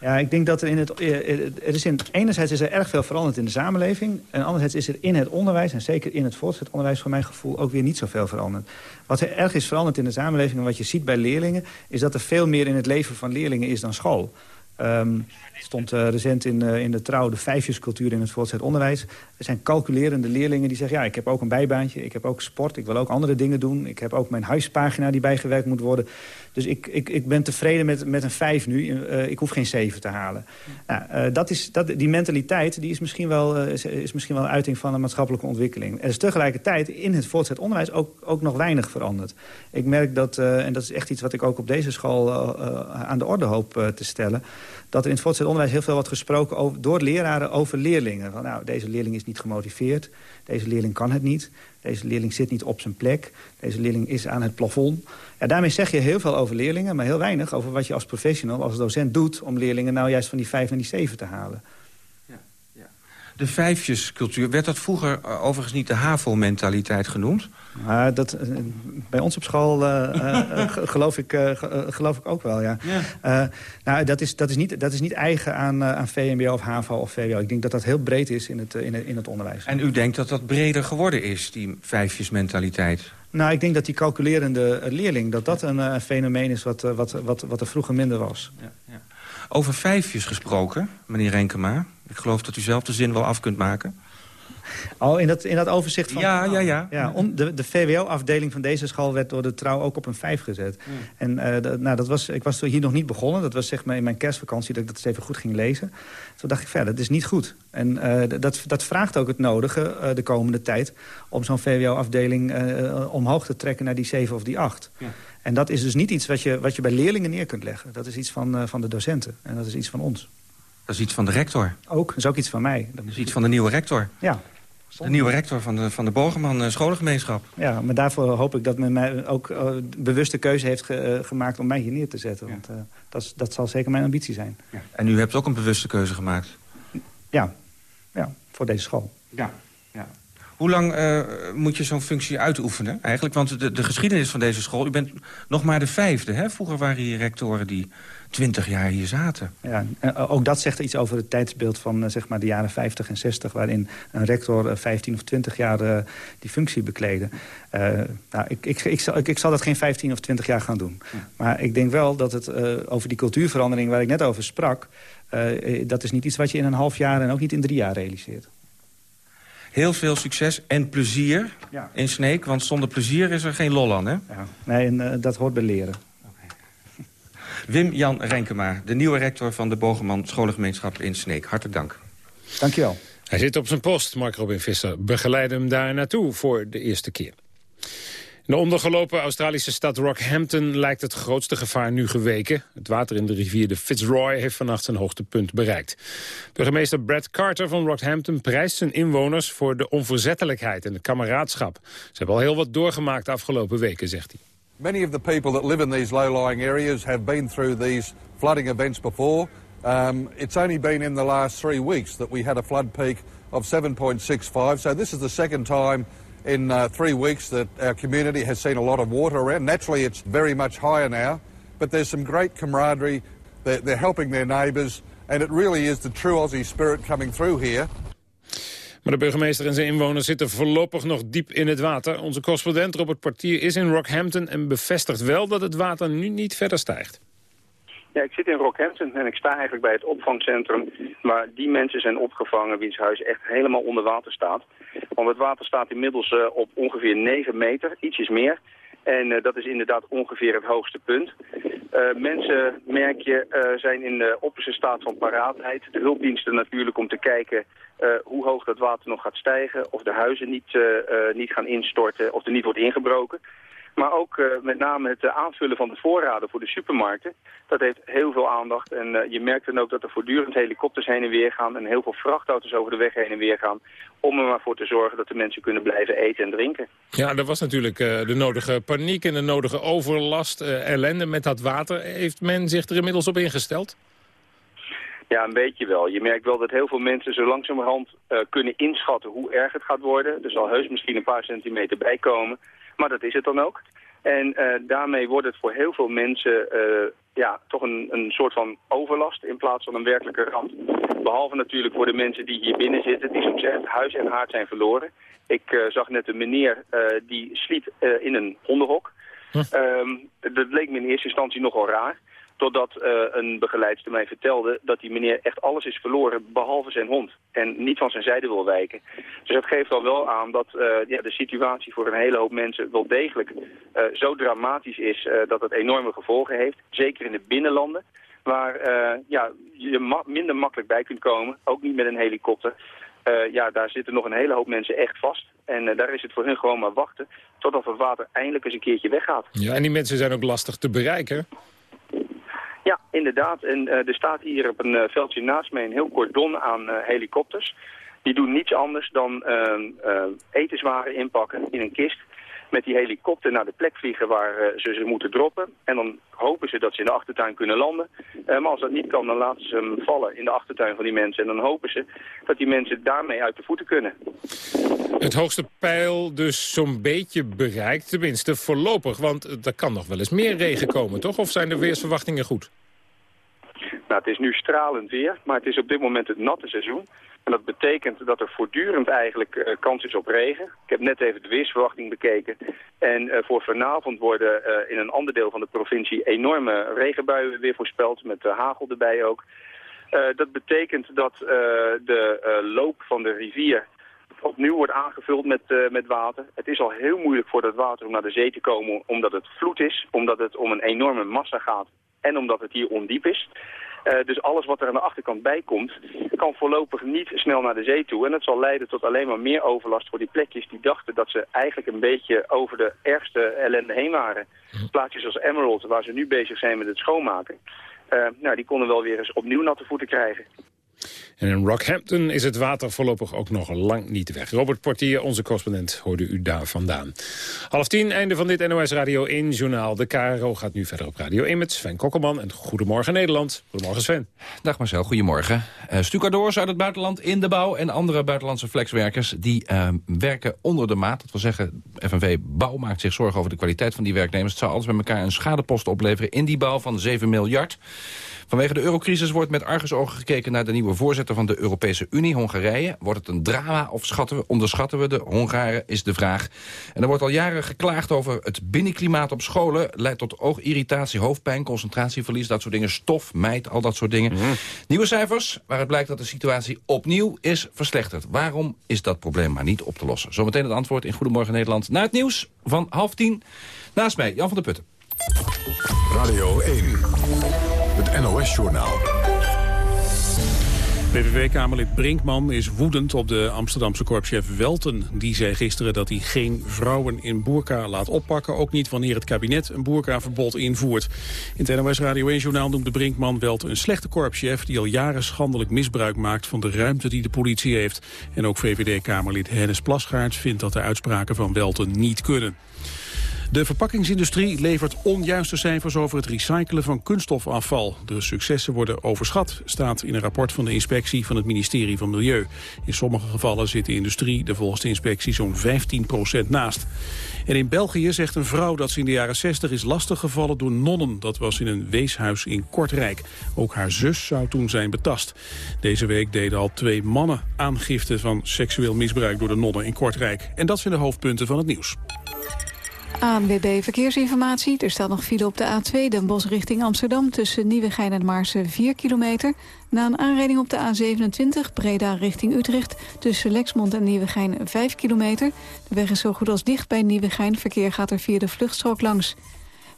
Ja, ik denk dat er in het... Er is in, enerzijds is er erg veel veranderd in de samenleving. En anderzijds is er in het onderwijs, en zeker in het voortgezet onderwijs... voor mijn gevoel ook weer niet zoveel veranderd. Wat er erg is veranderd in de samenleving en wat je ziet bij leerlingen... is dat er veel meer in het leven van leerlingen is dan school. Um, stond uh, recent in, uh, in de trouw de vijfjescultuur in het voortgezet onderwijs. Er zijn calculerende leerlingen die zeggen... ja, ik heb ook een bijbaantje, ik heb ook sport, ik wil ook andere dingen doen. Ik heb ook mijn huispagina die bijgewerkt moet worden. Dus ik, ik, ik ben tevreden met, met een vijf nu. Uh, ik hoef geen zeven te halen. Nou, dat is, dat, die mentaliteit die is, misschien wel, is, is, misschien wel een uiting van een maatschappelijke ontwikkeling. Er is tegelijkertijd in het voortgezet onderwijs ook, ook nog weinig veranderd. Ik merk dat, en dat is echt iets wat ik ook op deze school aan de orde hoop te stellen dat er in het voortgezet onderwijs heel veel wordt gesproken over, door leraren over leerlingen. Van, nou, deze leerling is niet gemotiveerd, deze leerling kan het niet, deze leerling zit niet op zijn plek, deze leerling is aan het plafond. Ja, daarmee zeg je heel veel over leerlingen, maar heel weinig over wat je als professional, als docent doet... om leerlingen nou juist van die vijf naar die zeven te halen. De vijfjescultuur, werd dat vroeger uh, overigens niet de HAVO-mentaliteit genoemd? Uh, dat, uh, bij ons op school geloof, ik, geloof ik ook wel, ja. ja. nou, dat is, dat, is niet, dat is niet eigen aan, aan VMBO of HAVO of VWO. Ik denk dat dat heel breed is in het, in, het, in het onderwijs. En u denkt dat dat breder geworden is, die vijfjesmentaliteit? Nou, ik denk dat die calculerende leerling... dat dat een fenomeen is wat, wat, wat, wat er vroeger minder was. Ja, ja. Over vijfjes gesproken, meneer Renkema. Ik geloof dat u zelf de zin wel af kunt maken. Oh, in dat, in dat overzicht van... Ja, ja, ja. ja on, de de VWO-afdeling van deze school werd door de trouw ook op een 5 gezet. Mm. En uh, nou, dat was, ik was hier nog niet begonnen. Dat was zeg maar in mijn kerstvakantie dat ik dat eens even goed ging lezen. Toen dacht ik verder, dat is niet goed. En uh, dat, dat vraagt ook het nodige uh, de komende tijd... om zo'n VWO-afdeling omhoog te trekken naar die 7 of die 8. Ja. En dat is dus niet iets wat je, wat je bij leerlingen neer kunt leggen. Dat is iets van, van de docenten. En dat is iets van ons. Dat is iets van de rector. Ook, dat is ook iets van mij. Dat is iets van de nieuwe rector. Ja. De nieuwe rector van de, van de Bogerman scholengemeenschap. Ja, maar daarvoor hoop ik dat men mij ook uh, bewuste keuze heeft ge, uh, gemaakt om mij hier neer te zetten. Ja. Want uh, dat, dat zal zeker mijn ambitie zijn. Ja. En u hebt ook een bewuste keuze gemaakt? Ja, ja voor deze school. Ja. Hoe lang uh, moet je zo'n functie uitoefenen eigenlijk? Want de, de, geschiedenis van deze school... U bent nog maar de vijfde, hè? Vroeger waren hier rectoren die twintig jaar hier zaten. Ja, ook dat zegt iets over het tijdsbeeld van zeg maar de jaren 50 en 60... waarin een rector 15 of 20 jaar die functie bekleden. nou, ik, ik, ik, zal, ik, zal dat geen 15 of 20 jaar gaan doen. Maar ik denk wel dat het over die cultuurverandering waar ik net over sprak... dat is niet iets wat je in een half jaar en ook niet in drie jaar realiseert. Heel veel succes en plezier in Sneek. Want zonder plezier is er geen lol aan, hè? Ja. Nee, en, uh, dat hoort bij leren. Wim-Jan Renkema, de nieuwe rector van de Bogeman Scholengemeenschap in Sneek. Hartelijk dank. Dankjewel. Hij zit op zijn post, Mark Robin Visser. Begeleid hem daar naartoe voor de eerste keer. In de ondergelopen Australische stad Rockhampton lijkt het grootste gevaar nu geweken. Het water in de rivier de Fitzroy heeft vannacht zijn hoogtepunt bereikt. Burgemeester Brad Carter van Rockhampton prijst zijn inwoners voor de onverzettelijkheid en het kameraadschap. Ze hebben al heel wat doorgemaakt de afgelopen weken, zegt hij. Many of the people that live in these low-lying areas have been through these flooding events before. Um, it's only been in the last three weeks that we had a flood peak of 7.65. So this is the second time in uh, three weeks that our community has seen a lot of water around. Naturally, it's very much higher now, but there's some great camaraderie. They're, they're helping their neighbours, and it really is the true Aussie spirit coming through here. Maar de burgemeester en zijn inwoners zitten voorlopig nog diep in het water. Onze correspondent Robert Portier is in Rockhampton en bevestigt wel dat het water nu niet verder stijgt. Ja, ik zit in Rockhampton en ik sta eigenlijk bij het opvangcentrum waar die mensen zijn opgevangen wiens huis echt helemaal onder water staat. Want het water staat inmiddels uh, op ongeveer 9 meter, ietsjes meer. En uh, dat is inderdaad ongeveer het hoogste punt. Uh, mensen, merk je, zijn in de opperste staat van paraatheid. De hulpdiensten natuurlijk om te kijken hoe hoog dat water nog gaat stijgen. Of de huizen niet, niet gaan instorten of er niet wordt ingebroken. Maar ook uh, met name het uh, aanvullen van de voorraden voor de supermarkten. Dat heeft heel veel aandacht. En uh, je merkt dan ook dat er voortdurend helikopters heen en weer gaan... en heel veel vrachtauto's over de weg heen en weer gaan... om er maar voor te zorgen dat de mensen kunnen blijven eten en drinken. Ja, er was natuurlijk de nodige paniek en de nodige overlast, ellende met dat water. Heeft men zich er inmiddels op ingesteld? Ja, een beetje wel. Je merkt wel dat heel veel mensen zo langzamerhand uh, kunnen inschatten hoe erg het gaat worden. Er zal heus misschien een paar centimeter bijkomen. Maar dat is het dan ook. En uh, daarmee wordt het voor heel veel mensen uh, ja, toch een, een soort van overlast in plaats van een werkelijke ramp. Behalve natuurlijk voor de mensen die hier binnen zitten, die soms echt huis en haard zijn verloren. Ik uh, zag net een meneer die sliep in een hondenhok. Hm. Um, dat leek me in eerste instantie nogal raar. Totdat uh, een begeleidster mij vertelde dat die meneer echt alles is verloren behalve zijn hond. En niet van zijn zijde wil wijken. Dus dat geeft al wel aan dat uh, ja, de situatie voor een hele hoop mensen wel degelijk uh, zo dramatisch is dat het enorme gevolgen heeft. Zeker in de binnenlanden waar ja, je minder makkelijk bij kunt komen. Ook niet met een helikopter. Ja, daar zitten nog een hele hoop mensen echt vast. En daar is het voor hun gewoon maar wachten totdat het water eindelijk eens een keertje weggaat. Ja, en die mensen zijn ook lastig te bereiken. Inderdaad. En uh, er staat hier op een uh, veldje naast mij een heel cordon aan uh, helikopters. Die doen niets anders dan etenswaren inpakken in een kist. Met die helikopter naar de plek vliegen waar ze ze moeten droppen. En dan hopen ze dat ze in de achtertuin kunnen landen. maar als dat niet kan, dan laten ze hem vallen in de achtertuin van die mensen. En dan hopen ze dat die mensen daarmee uit de voeten kunnen. Het hoogste pijl dus zo'n beetje bereikt, tenminste voorlopig. Want er kan nog wel eens meer regen komen, toch? Of zijn de weersverwachtingen goed? Nou, het is nu stralend weer, maar het is op dit moment het natte seizoen. En dat betekent dat er voortdurend eigenlijk uh, kans is op regen. Ik heb net even de weersverwachting bekeken. En uh, voor vanavond worden uh, in een ander deel van de provincie enorme regenbuien weer voorspeld, met hagel erbij ook. dat betekent dat de loop van de rivier opnieuw wordt aangevuld met, met water. Het is al heel moeilijk voor dat water om naar de zee te komen, omdat het vloed is, omdat het om een enorme massa gaat en omdat het hier ondiep is. Uh, dus alles wat er aan de achterkant bij komt, kan voorlopig niet snel naar de zee toe. En dat zal leiden tot alleen maar meer overlast voor die plekjes die dachten dat ze eigenlijk een beetje over de ergste ellende heen waren. Plaatsjes als Emerald, waar ze nu bezig zijn met het schoonmaken, uh, nou, die konden wel weer eens opnieuw natte voeten krijgen. En in Rockhampton is het water voorlopig ook nog lang niet weg. Robert Portier, onze correspondent, hoorde u daar vandaan. Half tien, einde van dit NOS Radio 1 journaal. De KRO gaat nu verder op Radio 1 met Sven Kokkelman. En Goedemorgen Nederland. Goedemorgen Sven. Dag Marcel, goedemorgen. Uh, stucadoors uit het buitenland in de bouw en andere buitenlandse flexwerkers... die uh, werken onder de maat. Dat wil zeggen, FNV Bouw maakt zich zorgen over de kwaliteit van die werknemers. Het zou alles bij elkaar een schadepost opleveren in die bouw van 7 miljard. Vanwege de eurocrisis wordt met argusogen gekeken naar de nieuwe voorzitter van de Europese Unie, Hongarije. Wordt het een drama of schatten we, onderschatten we de Hongaren, is de vraag. En er wordt al jaren geklaagd over het binnenklimaat op scholen. Leidt tot oogirritatie, hoofdpijn, concentratieverlies, dat soort dingen. Stof, mijt, al dat soort dingen. Mhm. Nieuwe cijfers waaruit blijkt dat de situatie opnieuw is verslechterd. Waarom is dat probleem maar niet op te lossen? Zometeen het antwoord in Goedemorgen Nederland. Na het nieuws van half tien. Naast mij, Jan van der Putten. Radio 1. NOS-journaal. PVV-kamerlid Brinkman is woedend op de Amsterdamse korpschef Welten. Die zei gisteren dat hij geen vrouwen in boerka laat oppakken. Ook niet wanneer het kabinet een boerkaverbod invoert. In het NOS Radio 1-journaal noemde Brinkman Welten een slechte korpschef... die al jaren schandelijk misbruik maakt van de ruimte die de politie heeft. En ook VVD-kamerlid Hennis Plasgaard vindt dat de uitspraken van Welten niet kunnen. De verpakkingsindustrie levert onjuiste cijfers over het recyclen van kunststofafval. De successen worden overschat, staat in een rapport van de inspectie van het ministerie van Milieu. In sommige gevallen zit de industrie er volgens de inspectie zo'n 15% naast. En in België zegt een vrouw dat ze in de jaren 60 is lastiggevallen door nonnen. Dat was in een weeshuis in Kortrijk. Ook haar zus zou toen zijn betast. Deze week deden al twee mannen aangifte van seksueel misbruik door de nonnen in Kortrijk. En dat zijn de hoofdpunten van het nieuws. ANWB Verkeersinformatie. Er staat nog file op de A2 Den Bosch richting Amsterdam... tussen Nieuwegein en Maarsen 4 kilometer. Na een aanrijding op de A27 Breda richting Utrecht... tussen Lexmond en Nieuwegein 5 kilometer. De weg is zo goed als dicht bij Nieuwegein. Verkeer gaat er via de vluchtstrook langs.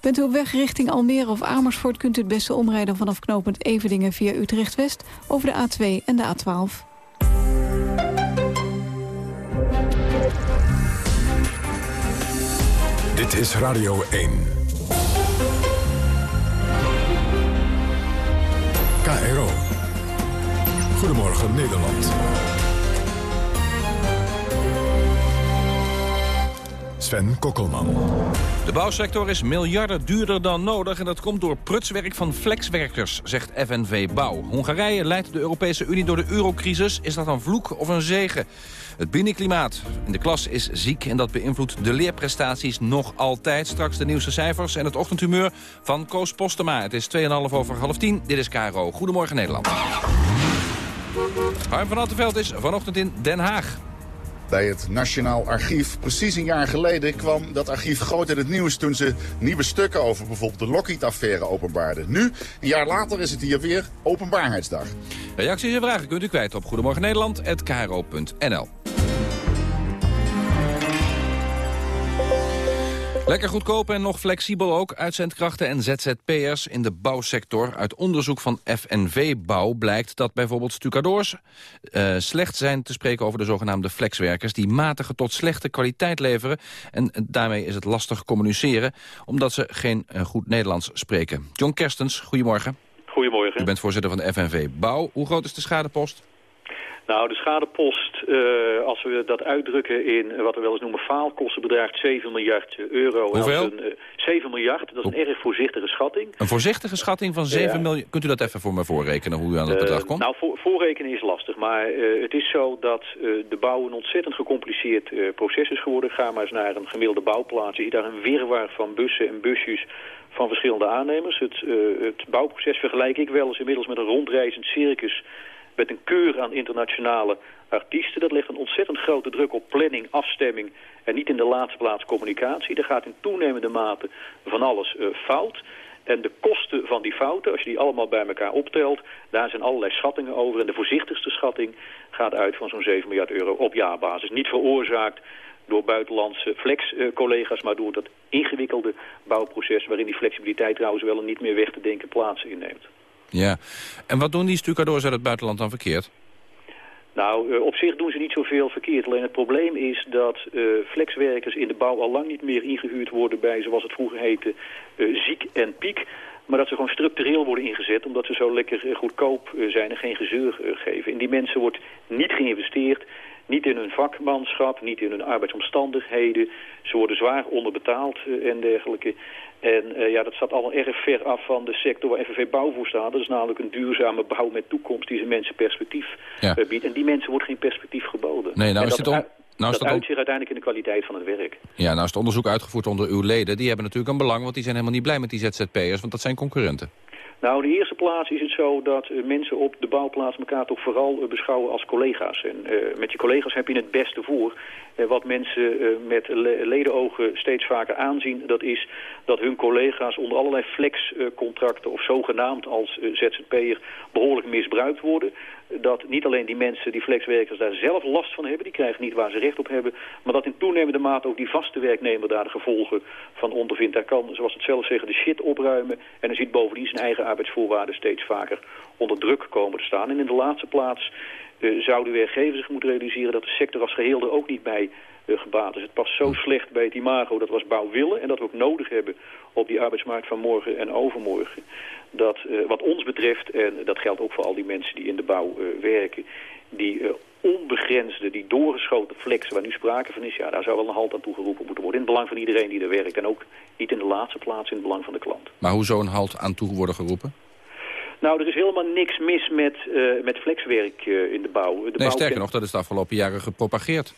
Bent u op weg richting Almere of Amersfoort... kunt u het beste omrijden vanaf knooppunt Evedingen via Utrecht-West... over de A2 en de A12. Dit is Radio 1. KRO. Goedemorgen Nederland. Sven Kokkelman. De bouwsector is miljarden duurder dan nodig... en dat komt door prutswerk van flexwerkers, zegt FNV Bouw. Hongarije leidt de Europese Unie door de eurocrisis. Is dat een vloek of een zegen? Het binnenklimaat in de klas is ziek en dat beïnvloedt de leerprestaties nog altijd. Straks de nieuwste cijfers en het ochtendhumeur van Koos Postema. Het is 2,5 over half 10. Dit is KRO. Goedemorgen Nederland. Harm van Attenveld is vanochtend in Den Haag bij het Nationaal Archief. Precies een jaar geleden kwam dat archief groot in het nieuws... toen ze nieuwe stukken over bijvoorbeeld de Lockheed-affaire openbaarden. Nu, een jaar later, is het hier weer Openbaarheidsdag. Reacties en vragen kunt u kwijt op Goedemorgen Nederland@kro.nl. Lekker goedkoop en nog flexibel ook. Uitzendkrachten en ZZP'ers in de bouwsector. Uit onderzoek van FNV Bouw blijkt dat bijvoorbeeld stucadoors... Uh, slecht zijn te spreken over de zogenaamde flexwerkers... die matige tot slechte kwaliteit leveren. En daarmee is het lastig communiceren... omdat ze geen uh, goed Nederlands spreken. John Kerstens, goedemorgen. Goedemorgen. U bent voorzitter van de FNV Bouw. Hoe groot is de schadepost? Nou, de schadepost, uh, als we dat uitdrukken in wat we wel eens noemen faalkosten, bedraagt 7 miljard euro. Hoeveel? Een, uh, 7 miljard, dat is een erg voorzichtige schatting. Een voorzichtige schatting van 7 ja. miljard. Kunt u dat even voor me voorrekenen, hoe u aan het bedrag komt? Nou, voor, voorrekenen is lastig, maar het is zo dat de bouw een ontzettend gecompliceerd proces is geworden. Ga maar eens naar een gemiddelde bouwplaats. Je ziet daar een wirwar van bussen en busjes van verschillende aannemers. Het, het bouwproces vergelijk ik wel eens inmiddels met een rondreizend circus met een keur aan internationale artiesten. Dat legt een ontzettend grote druk op planning, afstemming en niet in de laatste plaats communicatie. Er gaat in toenemende mate van alles uh, fout. En de kosten van die fouten, als je die allemaal bij elkaar optelt... daar zijn allerlei schattingen over. En de voorzichtigste schatting gaat uit van zo'n 7 miljard euro op jaarbasis. Niet veroorzaakt door buitenlandse flex-collega's... maar door dat ingewikkelde bouwproces... waarin die flexibiliteit trouwens wel een niet meer weg te denken plaats inneemt. Ja, en wat doen die stucadoors uit het buitenland dan verkeerd? Nou, op zich doen ze niet zoveel verkeerd. Alleen het probleem is dat uh, flexwerkers in de bouw al lang niet meer ingehuurd worden bij, zoals het vroeger heette, uh, ziek en piek. Maar dat ze gewoon structureel worden ingezet omdat ze zo lekker eh, goedkoop eh, zijn en geen gezeur eh, geven. In die mensen wordt niet geïnvesteerd, niet in hun vakmanschap, niet in hun arbeidsomstandigheden. Ze worden zwaar onderbetaald en dergelijke. En ja, dat staat allemaal erg ver af van de sector waar FNV Bouw voor staat. Dat is namelijk een duurzame bouw met toekomst die ze mensen perspectief biedt. En die mensen wordt geen perspectief geboden. Nee, nou is dat, het om... Nou dat uitzicht uiteindelijk in de kwaliteit van het werk. Ja, nou is het onderzoek uitgevoerd onder uw leden. Die hebben natuurlijk een belang, want die zijn helemaal niet blij met die ZZP'ers. Want dat zijn concurrenten. Nou, in de eerste plaats is het zo dat uh, mensen op de bouwplaats elkaar toch vooral uh, beschouwen als collega's. En uh, met je collega's heb je het beste voor. wat mensen met le ledenogen steeds vaker aanzien, dat is dat hun collega's onder allerlei flexcontracten of zogenaamd als ZZP'er behoorlijk misbruikt worden dat niet alleen die mensen, die flexwerkers, daar zelf last van hebben. Die krijgen niet waar ze recht op hebben. Maar dat in toenemende mate ook die vaste werknemer daar de gevolgen van ondervindt. Hij kan, zoals het zelf zeggen, de shit opruimen. En hij ziet bovendien zijn eigen arbeidsvoorwaarden steeds vaker onder druk komen te staan. En in de laatste plaats uh, zouden werkgevers zich moeten realiseren dat de sector als geheel er ook niet bij uh, gebaat is. Het past zo slecht bij het imago dat we als bouw willen en dat we ook nodig hebben op die arbeidsmarkt van morgen en overmorgen dat uh, wat ons betreft, en dat geldt ook voor al die mensen die in de bouw uh, werken, die uh, onbegrensde, die doorgeschoten flexen waar nu sprake van is, ja, daar zou wel een halt aan toegeroepen moeten worden. In het belang van iedereen die er werkt en ook niet in de laatste plaats in het belang van de klant. Maar hoe zou een halt aan toe worden geroepen? Nou, er is helemaal niks mis met, met flexwerk in de bouw. De nee, bouw sterker nog, dat is de afgelopen jaren gepropageerd.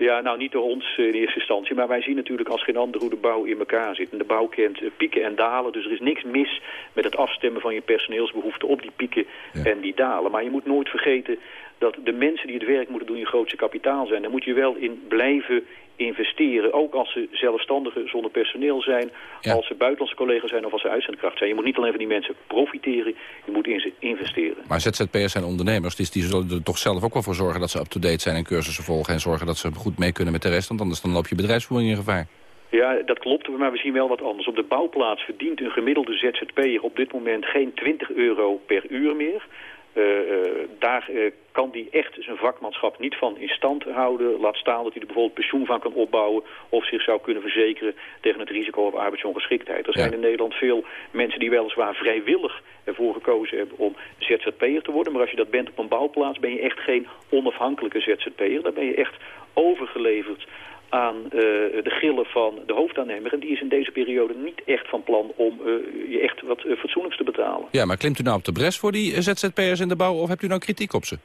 Ja, nou niet door ons in eerste instantie, maar wij zien natuurlijk als geen ander hoe de bouw in elkaar zit. En de bouw kent pieken en dalen, dus er is niks mis met het afstemmen van je personeelsbehoeften op die pieken ja. en die dalen. Maar je moet nooit vergeten dat de mensen die het werk moeten doen je grootste kapitaal zijn. Daar moet je wel in blijven investeren. Ook als ze zelfstandigen zonder personeel zijn, ja. als ze buitenlandse collega's zijn of als ze uitzendkracht zijn. Je moet niet alleen van die mensen profiteren, je moet in ze investeren. Maar ZZP'ers zijn ondernemers, dus die zullen er toch zelf ook wel voor zorgen dat ze up-to-date zijn en cursussen volgen en zorgen dat ze goed mee kunnen met de rest, want anders dan loop je bedrijfsvoering in gevaar. Ja, dat klopt, maar we zien wel wat anders. Op de bouwplaats verdient een gemiddelde ZZP'er op dit moment geen 20 euro per uur meer. Uh, uh, daar uh, kan die echt zijn vakmanschap niet van in stand houden. Laat staan dat hij er bijvoorbeeld pensioen van kan opbouwen... of zich zou kunnen verzekeren tegen het risico op arbeidsongeschiktheid. Er zijn ja. in Nederland veel mensen die weliswaar vrijwillig ervoor gekozen hebben om ZZP'er te worden. Maar als je dat bent op een bouwplaats ben je echt geen onafhankelijke ZZP'er. Dan ben je echt overgeleverd aan uh, de grillen van de hoofdaannemer. En die is in deze periode niet echt van plan om uh, je echt wat uh, fatsoenlijks te betalen. Ja, maar klimt u nou op de bres voor die ZZP'ers in de bouw of hebt u nou kritiek op ze?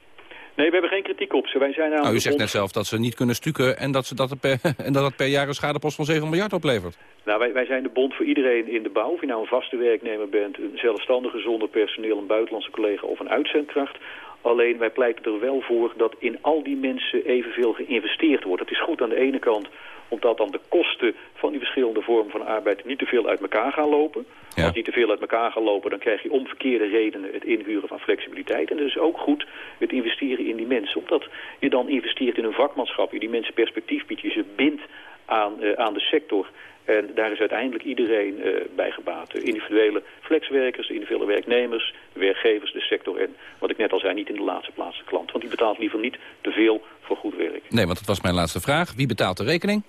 Nee, we hebben geen kritiek op ze. Wij zijn nou, u zegt net zelf dat ze niet kunnen stukken en dat, ze dat, per, en dat het per jaar een schadepost van 7 miljard oplevert. Nou, wij, wij zijn de bond voor iedereen in de bouw. Of je nou een vaste werknemer bent, een zelfstandige zonder personeel, een buitenlandse collega of een uitzendkracht. Alleen wij pleiten er wel voor dat in al die mensen evenveel geïnvesteerd wordt. Het is goed aan de ene kant omdat dan de kosten van die verschillende vormen van arbeid niet te veel uit elkaar gaan lopen. Ja. Als die te veel uit elkaar gaan lopen, dan krijg je om verkeerde redenen het inhuren van flexibiliteit. En het is ook goed het investeren in die mensen, omdat je dan investeert in een vakmanschap, je die mensen perspectief biedt, je ze bindt aan, uh, aan de sector. En daar is uiteindelijk iedereen uh, bij gebaat. De individuele flexwerkers, de individuele werknemers, de werkgevers, de sector en, wat ik net al zei, niet in de laatste plaats de klant. Want die betaalt liever niet te veel voor goed werk. Nee, want dat was mijn laatste vraag. Wie betaalt de rekening?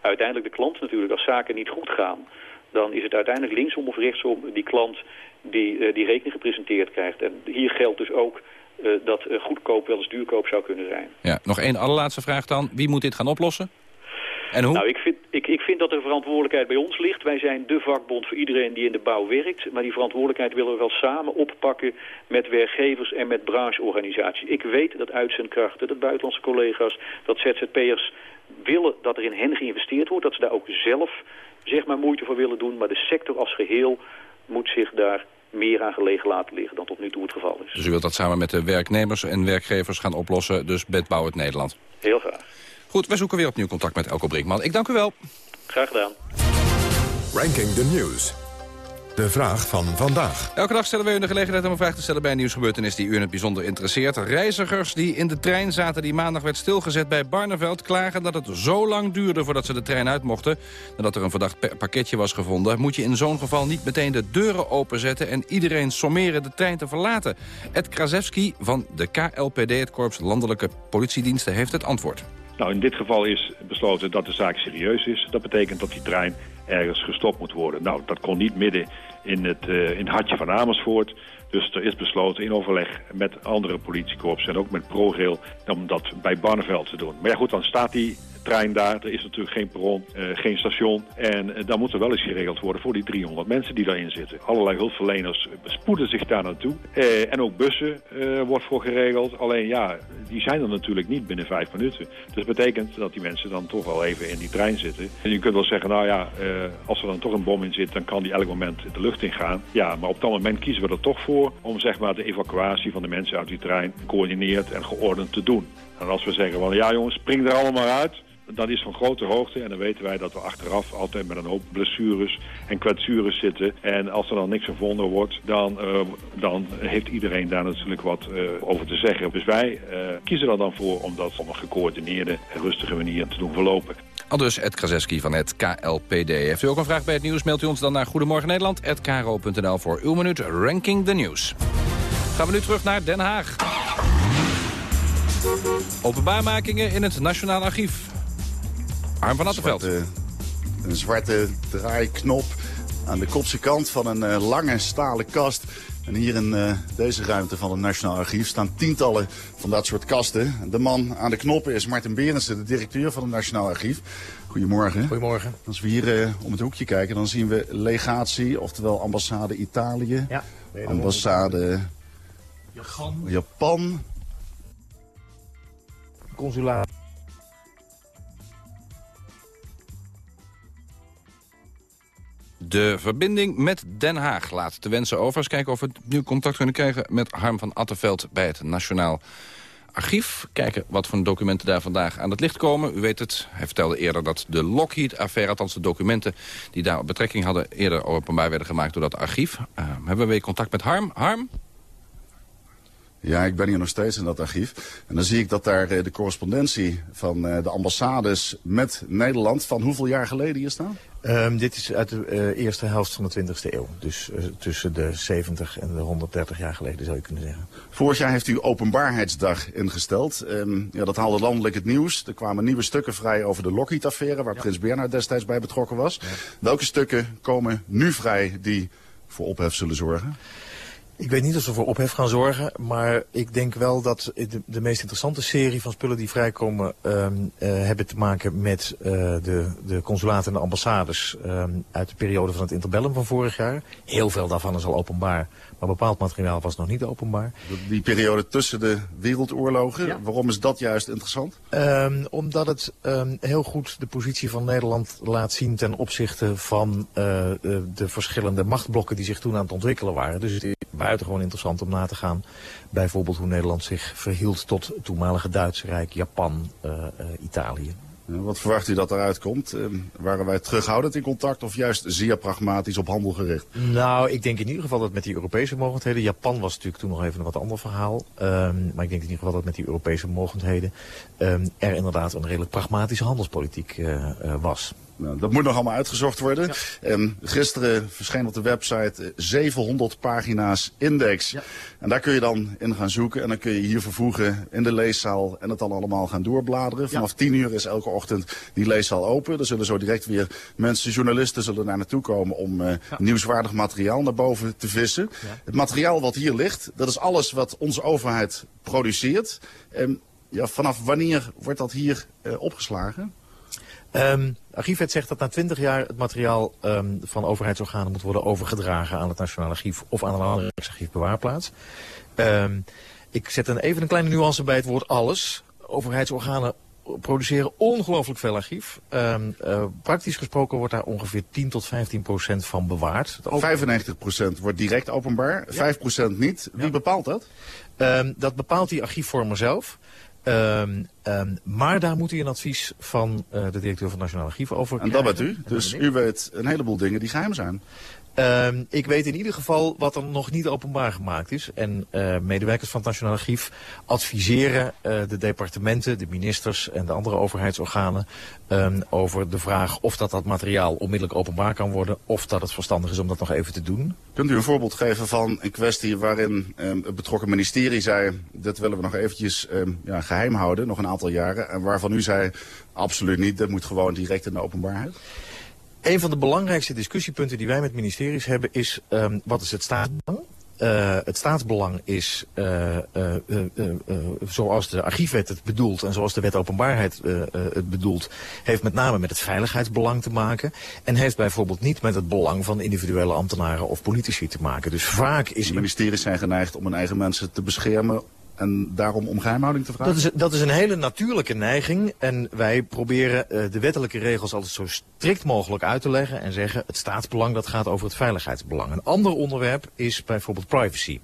Uiteindelijk de klant natuurlijk. Als zaken niet goed gaan, dan is het uiteindelijk linksom of rechtsom die klant die uh, die rekening gepresenteerd krijgt. En hier geldt dus ook uh, dat goedkoop wel eens duurkoop zou kunnen zijn. Ja, nog één allerlaatste vraag dan. Wie moet dit gaan oplossen? En hoe? Nou, ik vind, ik, ik vind dat de verantwoordelijkheid bij ons ligt. Wij zijn de vakbond voor iedereen die in de bouw werkt. Maar die verantwoordelijkheid willen we wel samen oppakken met werkgevers en met brancheorganisaties. Ik weet dat uitzendkrachten, dat buitenlandse collega's, dat ZZP'ers willen dat er in hen geïnvesteerd wordt. Dat ze daar ook zelf zeg maar, moeite voor willen doen. Maar de sector als geheel moet zich daar meer aan gelegen laten liggen dan tot nu toe het geval is. Dus u wilt dat samen met de werknemers en werkgevers gaan oplossen, dus Bed het Nederland? Heel graag. Goed, wij zoeken weer opnieuw contact met Elko Brinkman. Ik dank u wel. Graag gedaan. Ranking the News. De vraag van vandaag. Elke dag stellen we u de gelegenheid om een vraag te stellen bij een nieuwsgebeurtenis die u in het bijzonder interesseert. Reizigers die in de trein zaten die maandag werd stilgezet bij Barneveld klagen dat het zo lang duurde voordat ze de trein uit mochten. Nadat er een verdacht pakketje was gevonden, moet je in zo'n geval niet meteen de deuren openzetten en iedereen sommeren de trein te verlaten. Ed Krasewski van de KLPD, het Korps Landelijke Politiediensten, heeft het antwoord. Nou, in dit geval is besloten dat de zaak serieus is. Dat betekent dat die trein ergens gestopt moet worden. Nou, dat kon niet midden in het, uh, in hartje van Amersfoort. Dus er is besloten in overleg met andere politiekorps en ook met ProRail om dat bij Barneveld te doen. Maar ja goed, dan staat die trein daar. Er is natuurlijk geen perron, uh, geen station. En uh, dan moet er wel eens geregeld worden voor die 300 mensen die daarin zitten. Allerlei hulpverleners spoeden zich daar naartoe. Uh, en ook bussen wordt voor geregeld. Alleen ja, die zijn er natuurlijk niet binnen vijf minuten. Dus dat betekent dat die mensen dan toch wel even in die trein zitten. En je kunt wel zeggen, nou ja, als er dan toch een bom in zit, dan kan die elk moment de lucht ingaan. Ja, maar op dat moment kiezen we er toch voor om zeg maar de evacuatie van de mensen uit die trein gecoördineerd en geordend te doen. En als we zeggen, van ja jongens, spring er allemaal uit, dat is van grote hoogte. En dan weten wij dat we achteraf altijd met een hoop blessures en kwetsures zitten. En als er dan niks gevonden wordt, dan, uh, dan heeft iedereen daar natuurlijk wat uh, over te zeggen. Dus wij uh, kiezen er dan voor om dat op een gecoördineerde en rustige manier te doen verlopen. Al dus Ed Krazeski van het KLPD. Heeft u ook een vraag bij het nieuws, mailt u ons dan naar Goedemorgen Nederland, voor uw minuut Ranking the News. Gaan we nu terug naar Den Haag. Openbaarmakingen in het Nationaal Archief. Arm van Attenveld. Een zwarte draaiknop aan de kopse kant van een uh, lange stalen kast. En hier in uh, deze ruimte van het Nationaal Archief staan tientallen van dat soort kasten. De man aan de knoppen is Martin Berensen, de directeur van het Nationaal Archief. Goedemorgen. Goedemorgen. Als we hier uh, om het hoekje kijken, dan zien we legatie, oftewel ambassade Italië. Ja. Ambassade Japan. Japan. Consulaat. De verbinding met Den Haag laat te wensen over. Eens kijken of we nu contact kunnen krijgen met Harm van Attenveld bij het Nationaal Archief. Kijken wat voor documenten daar vandaag aan het licht komen. U weet het, hij vertelde eerder dat de Lockheed-affaire... althans de documenten die daar betrekking hadden... eerder openbaar werden gemaakt door dat archief. Uh, hebben we weer contact met Harm. Harm? Ja, ik ben hier nog steeds in dat archief. En dan zie ik dat daar de correspondentie van de ambassades met Nederland... van hoeveel jaar geleden hier staan? Um, dit is uit de uh, eerste helft van de 20e eeuw. Dus uh, tussen de 70 en de 130 jaar geleden zou je kunnen zeggen. Vorig jaar heeft u openbaarheidsdag ingesteld. Um, ja, dat haalde landelijk het nieuws. Er kwamen nieuwe stukken vrij over de Lockheed-affaire... waar ja. Prins Bernhard destijds bij betrokken was. Ja. Welke stukken komen nu vrij die voor ophef zullen zorgen? Ik weet niet of ze voor ophef gaan zorgen, maar ik denk wel dat de, meest interessante serie van spullen die vrijkomen um, uh, hebben te maken met uh, de, de consulaten en de ambassades um, uit de periode van het interbellum van vorig jaar. Heel veel daarvan is al openbaar, maar bepaald materiaal was nog niet openbaar. Die periode tussen de wereldoorlogen, ja. waarom is dat juist interessant? Um, omdat het heel goed de positie van Nederland laat zien ten opzichte van uh, de, de verschillende machtblokken die zich toen aan het ontwikkelen waren. Dus het is buitengewoon interessant om na te gaan. Bijvoorbeeld hoe Nederland zich verhield tot het toenmalige Duitse Rijk, Japan, uh, uh, Italië. Ja, wat verwacht u dat eruit komt? Uh, waren wij terughoudend in contact of juist zeer pragmatisch op handel gericht? Nou, ik denk in ieder geval dat met die Europese mogendheden... Japan was natuurlijk toen nog even een wat ander verhaal. Um, maar ik denk in ieder geval dat met die Europese mogendheden... Um, er inderdaad een redelijk pragmatische handelspolitiek was. Nou, dat moet nog allemaal uitgezocht worden. Ja. Um, gisteren verscheen op de website 700 pagina's index. Ja. En daar kun je dan in gaan zoeken. En dan kun je hier vervoegen in de leeszaal en het dan allemaal gaan doorbladeren. Vanaf ja. 10 uur is elke ochtend die leeszaal open. Er zullen zo direct weer mensen, journalisten zullen daar naartoe komen om uh, nieuwswaardig materiaal naar boven te vissen. Het materiaal wat hier ligt, dat is alles wat onze overheid produceert. Um, ja, vanaf wanneer wordt dat hier uh, opgeslagen? Um, Archiefwet zegt dat na 20 jaar het materiaal um, van overheidsorganen moet worden overgedragen aan het Nationaal Archief of aan een andere archief bewaarplaats. Um, ik zet even een kleine nuance bij het woord alles. Overheidsorganen produceren ongelooflijk veel archief. Um, uh, praktisch gesproken wordt daar ongeveer 10 tot 15 procent van bewaard. 95 procent wordt direct openbaar, ja. 5 procent niet. Wie ja. bepaalt dat? Um, dat bepaalt die archiefvormer zelf. Um, um, maar daar moet u een advies van uh, de directeur van het Nationaal Archief over En dat bent u. Dus u weet een heleboel dingen die geheim zijn. Um, ik weet in ieder geval wat er nog niet openbaar gemaakt is. En uh, medewerkers van het Nationaal Archief adviseren uh, de departementen, de ministers en de andere overheidsorganen um, over de vraag of dat dat materiaal onmiddellijk openbaar kan worden of dat het verstandig is om dat nog even te doen. Kunt u een voorbeeld geven van een kwestie waarin um, het betrokken ministerie zei dat willen we nog eventjes ja, geheim houden, nog een aantal jaren. En waarvan u zei, absoluut niet, dat moet gewoon direct in de openbaarheid. Een van de belangrijkste discussiepunten die wij met ministeries hebben is um, wat is het staatsbelang? Uh, het staatsbelang is, uh, uh, zoals de archiefwet het bedoelt en zoals de wet openbaarheid het bedoelt, heeft met name met het veiligheidsbelang te maken. En heeft bijvoorbeeld niet met het belang van individuele ambtenaren of politici te maken. Dus vaak is... Ministeries zijn geneigd om hun eigen mensen te beschermen en daarom om geheimhouding te vragen? Dat is, dat is een hele natuurlijke neiging. En wij proberen uh, de wettelijke regels altijd zo strikt mogelijk uit te leggen. En zeggen het staatsbelang dat gaat over het veiligheidsbelang. Een ander onderwerp is bijvoorbeeld privacy.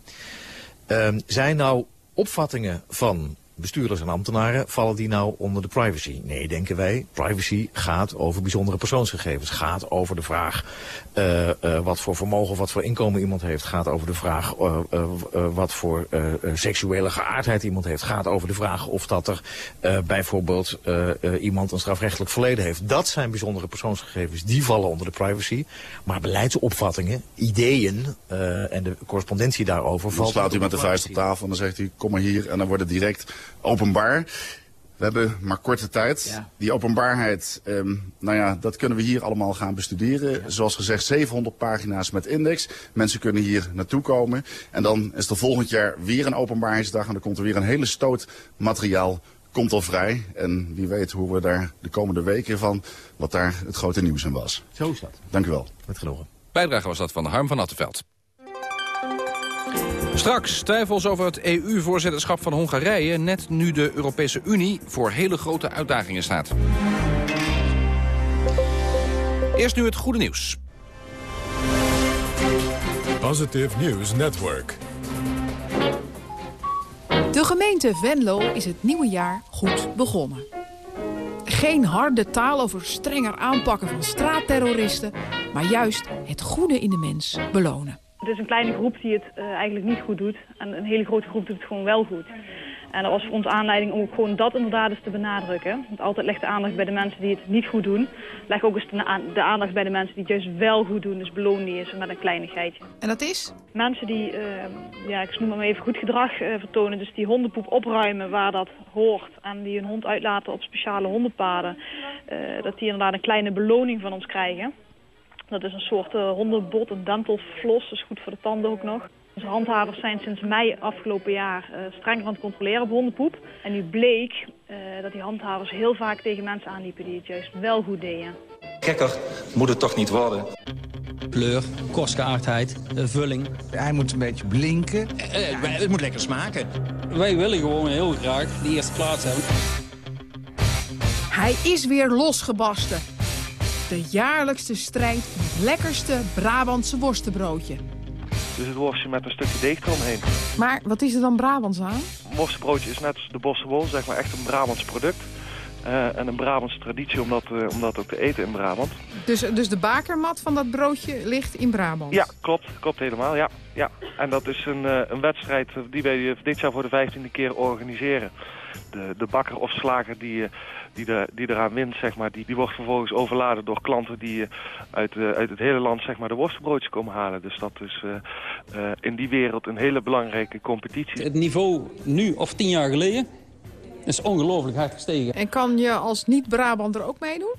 Uh, zijn nou opvattingen van bestuurders en ambtenaren, vallen die nou onder de privacy? Nee, denken wij. Privacy gaat over bijzondere persoonsgegevens. Gaat over de vraag uh, uh, wat voor vermogen of wat voor inkomen iemand heeft. Gaat over de vraag uh, wat voor seksuele geaardheid iemand heeft. Gaat over de vraag of dat er bijvoorbeeld iemand een strafrechtelijk verleden heeft. Dat zijn bijzondere persoonsgegevens. Die vallen onder de privacy. Maar beleidsopvattingen, ideeën en de correspondentie daarover... Dan slaat u met de vuist op tafel en dan zegt u kom maar hier en dan wordt het direct openbaar. We hebben maar korte tijd. Ja. Die openbaarheid, um, nou ja, dat kunnen we hier allemaal gaan bestuderen. Ja. Zoals gezegd, 700 pagina's met index. Mensen kunnen hier naartoe komen. En dan is er volgend jaar weer een openbaarheidsdag. En dan komt er weer een hele stoot materiaal komt al vrij. En wie weet hoe we daar de komende weken van, wat daar het grote nieuws in was. Zo is dat. Dank u wel. Met genoegen. Bijdrage was dat van Harm van Attenveld. Straks twijfels over het EU-voorzitterschap van Hongarije... net nu de Europese Unie voor hele grote uitdagingen staat. Eerst nu het goede nieuws. Positive News Network. De gemeente Venlo is het nieuwe jaar goed begonnen. Geen harde taal over strenger aanpakken van straatterroristen... maar juist het goede in de mens belonen. Het is een kleine groep die het uh, eigenlijk niet goed doet. En een hele grote groep doet het gewoon wel goed. En dat was voor ons aanleiding om ook gewoon dat inderdaad eens te benadrukken. Want altijd legt de aandacht bij de mensen die het niet goed doen. Leg ook eens de, aandacht bij de mensen die het juist wel goed doen. Dus beloon die eens met een kleinigheidje. En dat is? Mensen die, uh, ja, ik noem maar even goed gedrag uh, vertonen. Dus die hondenpoep opruimen waar dat hoort. En die hun hond uitlaten op speciale hondenpaden. dat die inderdaad een kleine beloning van ons krijgen. Dat is een soort uh, hondenbot, een dental floss. Dat is goed voor de tanden ook nog. Onze handhavers zijn sinds mei afgelopen jaar uh, strenger aan het controleren op hondenpoep. En nu bleek uh, dat die handhavers heel vaak tegen mensen aanliepen die het juist wel goed deden. Gekker moet het toch niet worden. Kleur, kostgeaardheid, vulling. Hij moet een beetje blinken. het moet lekker smaken. Wij willen gewoon heel graag de eerste plaats hebben. Hij is weer losgebarsten. De jaarlijkste strijd om het lekkerste Brabantse worstenbroodje. Dus het worstje met een stukje deeg eromheen. Maar wat is er dan Brabants aan? Worstenbroodje is net als de bossenbol, zeg maar echt een Brabants product. Uh, en een Brabantse traditie om dat, uh, om dat ook te eten in Brabant. Dus, dus de bakermat van dat broodje ligt in Brabant? Ja, klopt. Klopt helemaal, ja. ja. En dat is een, uh, een wedstrijd die wij dit jaar voor de vijftiende keer organiseren. De, de bakker of slager die die, de, die eraan wint, zeg maar, die, die wordt vervolgens overladen door klanten die uit, uh, uit het hele land zeg maar, de worstenbroodjes komen halen. Dus dat is uh, uh, in die wereld een hele belangrijke competitie. Het niveau nu of tien jaar geleden is ongelooflijk hard gestegen. En kan je als niet-Brabander ook meedoen?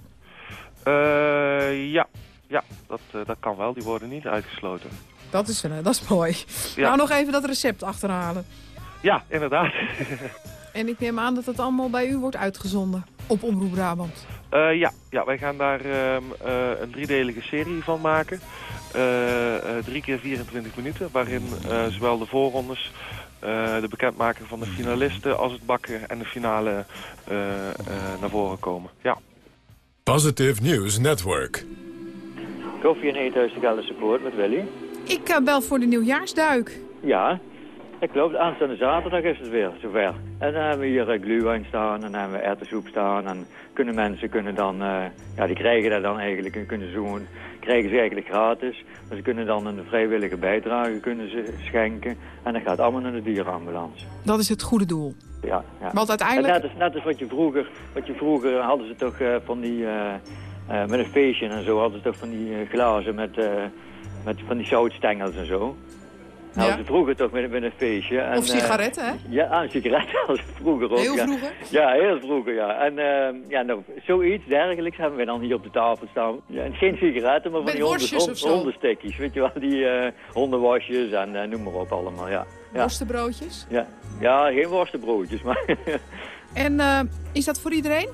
ja, ja dat, dat kan wel. Die worden niet uitgesloten. Dat is, dat is mooi. Ja. Nou nog even dat recept achterhalen. Ja, inderdaad. En ik neem aan dat het allemaal bij u wordt uitgezonden op Omroep Brabant. Uh, ja. ja, wij gaan daar uh, uh, een driedelige serie van maken. drie keer 24 minuten, waarin zowel de voorrondes, de bekendmaking van de finalisten als het bakken en de finale naar voren komen. Ja. Positive News Network. Koffie en Eethuis de Support met Willy. Ik bel voor de nieuwjaarsduik. Ja, ik geloof aanstaande zaterdag is het weer zover. En dan hebben we hier uh, gluwijn staan en dan hebben we erwtensoep staan. En kunnen mensen kunnen dan, uh, ja die krijgen dat dan eigenlijk en kunnen ze gewoon, krijgen ze eigenlijk gratis. Maar ze kunnen dan een vrijwillige bijdrage kunnen ze schenken. En dat gaat allemaal naar de dierenambulance. Dat is het goede doel? Ja. ja. Want uiteindelijk... net, als, net als wat je vroeger, wat je vroeger hadden ze toch uh, van die, met een feestje en zo, hadden ze toch van die glazen met, met van die zoutstengels en zo. Nou, Ja. ze vroeger toch met, met een feestje. En, Of sigaretten, hè? eh, ja, aan sigaretten als vroeger ook. Heel vroeger? Ja, heel vroeger, ja. En eh, ja, nou, zoiets dergelijks hebben we dan hier op de tafel staan. Ja, en geen sigaretten, maar van die honden, hondenstekjes. Weet je wel, die eh, hondenwasjes en eh, noem maar op allemaal, ja. Ja, Worstenbroodjes. ja. ja geen worstenbroodjes, maar En eh, is dat voor iedereen?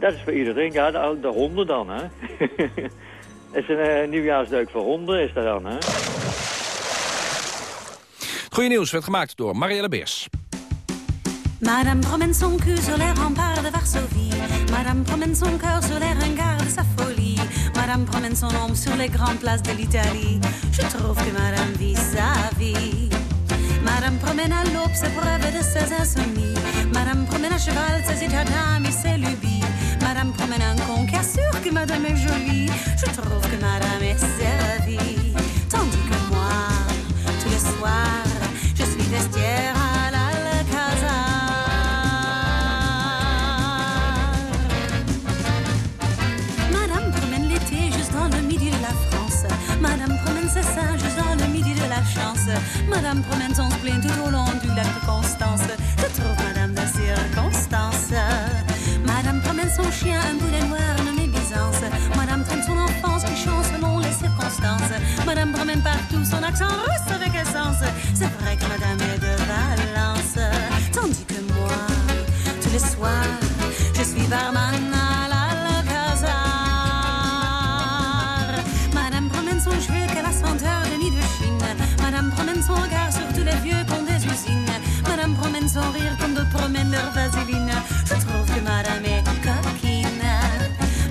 dat is voor iedereen. Ja, de, de honden dan, hè. is een eh, nieuwjaarsduik voor honden, is dat dan, hè. Goeie nieuws werd gemaakt door Marielle Beers. Madame promène son cul sur les remparts de Varsovie. Madame promène son cœur sur les ringards de sa folie. Madame promène son ombre sur les grandes places de l'Italie. Je trouve que Madame vit sa vie. Madame promène à l'aube ses preuves de ses insomnies. Madame promène à cheval ses états d'âme et ses lubies. Madame promène un con qui assure que Madame est jolie. Je trouve que Madame est servie. Tandis que moi, tous les soirs, Madame promène l'été juste dans le midi de la France. Madame promène ses seins juste dans le midi de la chance. Madame promène son spleen tout au long du lac de Constance. Je trouve Madame de circonstance. Madame promène son chien, un boulet noir nommé Byzance. Madame traîne son enfance qui chante selon les circonstances. Madame promène partout son accent russe avec essence. Je trouve que Madame est coquine.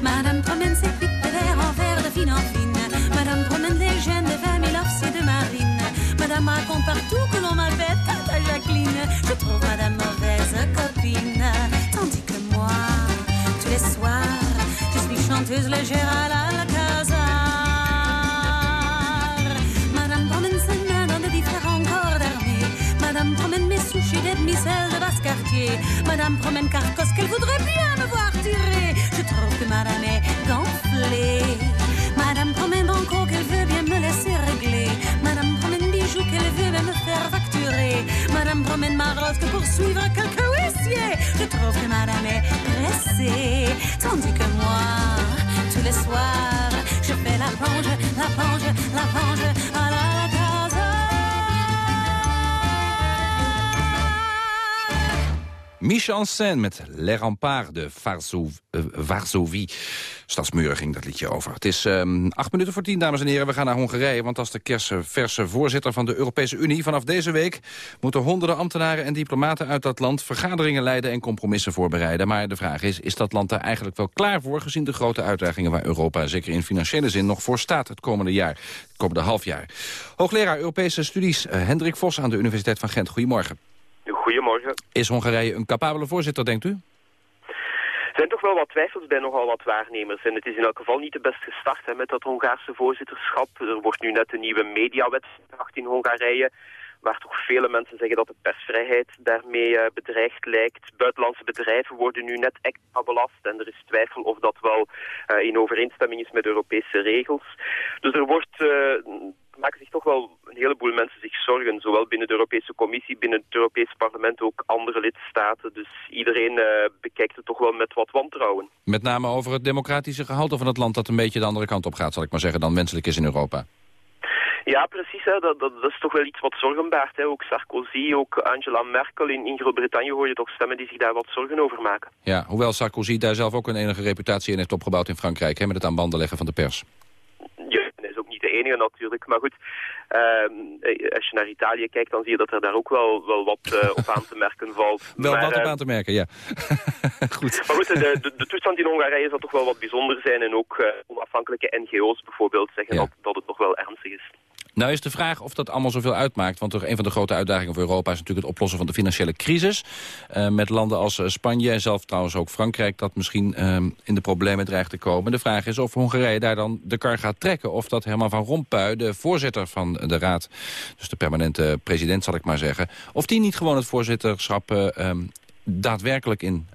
Madame promène ses cuites de verre en verre de fine en fine. Madame promène les gènes de 20 000 officiers de marine. Madame raconte partout que l'on m'appelle Tata Jacqueline. Je trouve Madame mauvaise copine. Tandis que moi, tous les soirs, je suis chanteuse légère à l'Alcazar. Madame promène Carcos qu'elle voudrait bien me voir tirer. Je trouve que Madame est gonflée. Madame promène Banco qu'elle veut bien me laisser régler. Madame promène bijoux qu'elle veut bien me faire facturer. Madame promène Marotte que pour suivre quelques huissiers. Je trouve que Madame est pressée. Tandis que moi, tous les soirs, je fais la plonge, la plonge, la plonge Michel Ancen met Les Remparts de eh, Varsovie. Stadsmuren ging dat liedje over. Het is ehm, acht minuten voor tien, dames en heren. We gaan naar Hongarije, want als de kersenverse voorzitter van de Europese Unie... vanaf deze week moeten honderden ambtenaren en diplomaten uit dat land... vergaderingen leiden en compromissen voorbereiden. Maar de vraag is, is dat land daar eigenlijk wel klaar voor... gezien de grote uitdagingen waar Europa, zeker in financiële zin... nog voor staat het komende jaar, het komende half jaar. Hoogleraar Europese studies eh, Hendrik Vos aan de Universiteit van Gent. Goedemorgen. Goedemorgen. Is Hongarije een capabele voorzitter, denkt u? Er zijn toch wel wat twijfels bij nogal wat waarnemers. En het is in elk geval niet te best gestart hè, met dat Hongaarse voorzitterschap. Er wordt nu net een nieuwe mediawet gebracht in Hongarije waar toch vele mensen zeggen dat de persvrijheid daarmee eh, bedreigd lijkt. Buitenlandse bedrijven worden nu net extra belast en er is twijfel of dat wel eh, in overeenstemming is met Europese regels. Dus er wordt, eh, maken zich toch wel een heleboel mensen zich zorgen, zowel binnen de Europese Commissie, binnen het Europese parlement, ook andere lidstaten. Dus iedereen eh, bekijkt het toch wel met wat wantrouwen. Met name over het democratische gehalte van het land dat een beetje de andere kant op gaat, zal ik maar zeggen, dan wenselijk is in Europa. Ja, precies. Hè. Dat, dat, dat is toch wel iets wat zorgen baart. Hè. Ook Sarkozy, ook Angela Merkel in, in Groot-Brittannië hoor je toch stemmen die zich daar wat zorgen over maken. Ja, hoewel Sarkozy daar zelf ook een enige reputatie in heeft opgebouwd in Frankrijk, hè, met het aan banden leggen van de pers. Natuurlijk. Maar goed, ehm, als je naar Italië kijkt, dan zie je dat er daar ook wel, wel wat uh, op aan te merken valt. wel maar, wat op uh, aan te merken, ja. goed. Maar goed, de, de, de, toestand in Hongarije zal toch wel wat bijzonder zijn. En ook uh, onafhankelijke NGO's bijvoorbeeld zeggen ja. dat, dat het nog wel ernstig is. Nou is de vraag of dat allemaal zoveel uitmaakt. Want toch een van de grote uitdagingen voor Europa is natuurlijk het oplossen van de financiële crisis. Uh, met landen als uh, Spanje en zelf trouwens ook Frankrijk dat misschien uh, in de problemen dreigt te komen. De vraag is of Hongarije daar dan de kar gaat trekken. Of dat Herman van Rompuy, de voorzitter van de Raad, dus de permanente president zal ik maar zeggen. Of die niet gewoon het voorzitterschap daadwerkelijk in,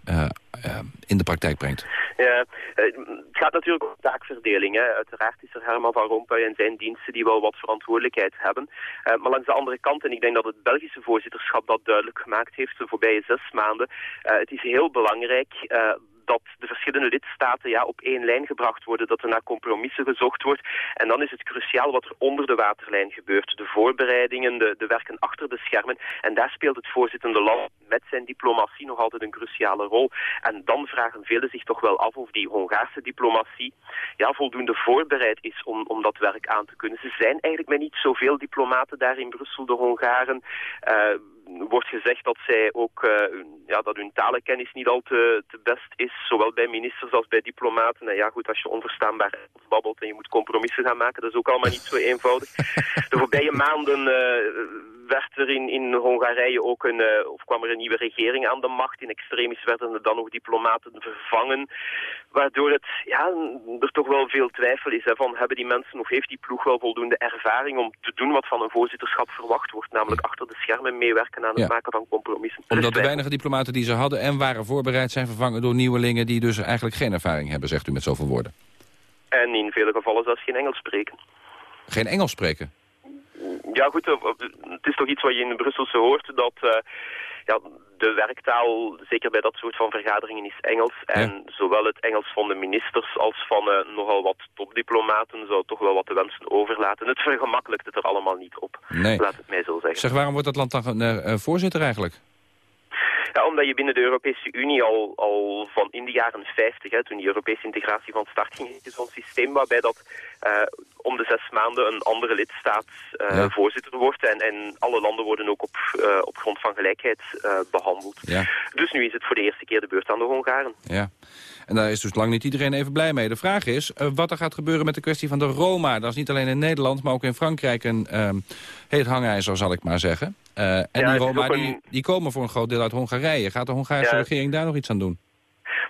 in de praktijk brengt. Ja, eh, het gaat natuurlijk om taakverdeling. Hè. Uiteraard is er Herman van Rompuy en zijn diensten die wel wat verantwoordelijkheid hebben. Maar langs de andere kant, en ik denk dat het Belgische voorzitterschap dat duidelijk gemaakt heeft de voorbije zes maanden, het is heel belangrijk dat de verschillende lidstaten ja, op één lijn gebracht worden, dat er naar compromissen gezocht wordt. En dan is het cruciaal wat er onder de waterlijn gebeurt. De voorbereidingen, de, de werken achter de schermen. En daar speelt het voorzittende land met zijn diplomatie nog altijd een cruciale rol. En dan vragen velen zich toch wel af of die Hongaarse diplomatie ja, voldoende voorbereid is om, om dat werk aan te kunnen. Ze zijn eigenlijk met niet zoveel diplomaten daar in Brussel, de Hongaren. Uh, wordt gezegd dat zij ook uh, ja, dat hun talenkennis niet al te, te best is, zowel bij ministers als bij diplomaten. En ja goed, als je onverstaanbaar babbelt en je moet compromissen gaan maken, dat is ook allemaal niet zo eenvoudig. De voorbije maanden uh, werd er in, in Hongarije ook een, uh, of kwam er een nieuwe regering aan de macht. In extremis werden er dan nog diplomaten vervangen. Waardoor het, ja, er toch wel veel twijfel is. Hè, van hebben die mensen of heeft die ploeg wel voldoende ervaring om te doen wat van een voorzitterschap verwacht wordt. Namelijk achter de schermen meewerken aan het maken van compromissen. Omdat de weinige diplomaten die ze hadden en waren voorbereid zijn vervangen door nieuwelingen die dus eigenlijk geen ervaring hebben, zegt u met zoveel woorden. En in vele gevallen zelfs geen Engels spreken. Geen Engels spreken? Ja goed, het is toch iets wat je in de Brusselse hoort, dat uh, ja, de werktaal, zeker bij dat soort van vergaderingen, is Engels. En zowel het Engels van de ministers als van uh, nogal wat topdiplomaten zou toch wel wat te wensen overlaten. Het vergemakkelijkt het er allemaal niet op, nee. laat het mij zo zeggen. Zeg, waarom wordt dat land dan uh, voorzitter eigenlijk? Ja, omdat je binnen de Europese Unie al, al van in de jaren 50, hè, toen die Europese integratie van start ging, zo'n systeem waarbij dat uh, om de zes maanden een andere lidstaat uh, ja. voorzitter wordt. En, en alle landen worden ook op, uh, op grond van gelijkheid behandeld. Ja. Dus nu is het voor de eerste keer de beurt aan de Hongaren. Ja. En daar is dus lang niet iedereen even blij mee. De vraag is wat er gaat gebeuren met de kwestie van de Roma. Dat is niet alleen in Nederland, maar ook in Frankrijk een heet hangijzer, zal ik maar zeggen. en ja, die Roma een... die, die komen voor een groot deel uit Hongarije. Gaat de Hongaarse ja. regering daar nog iets aan doen?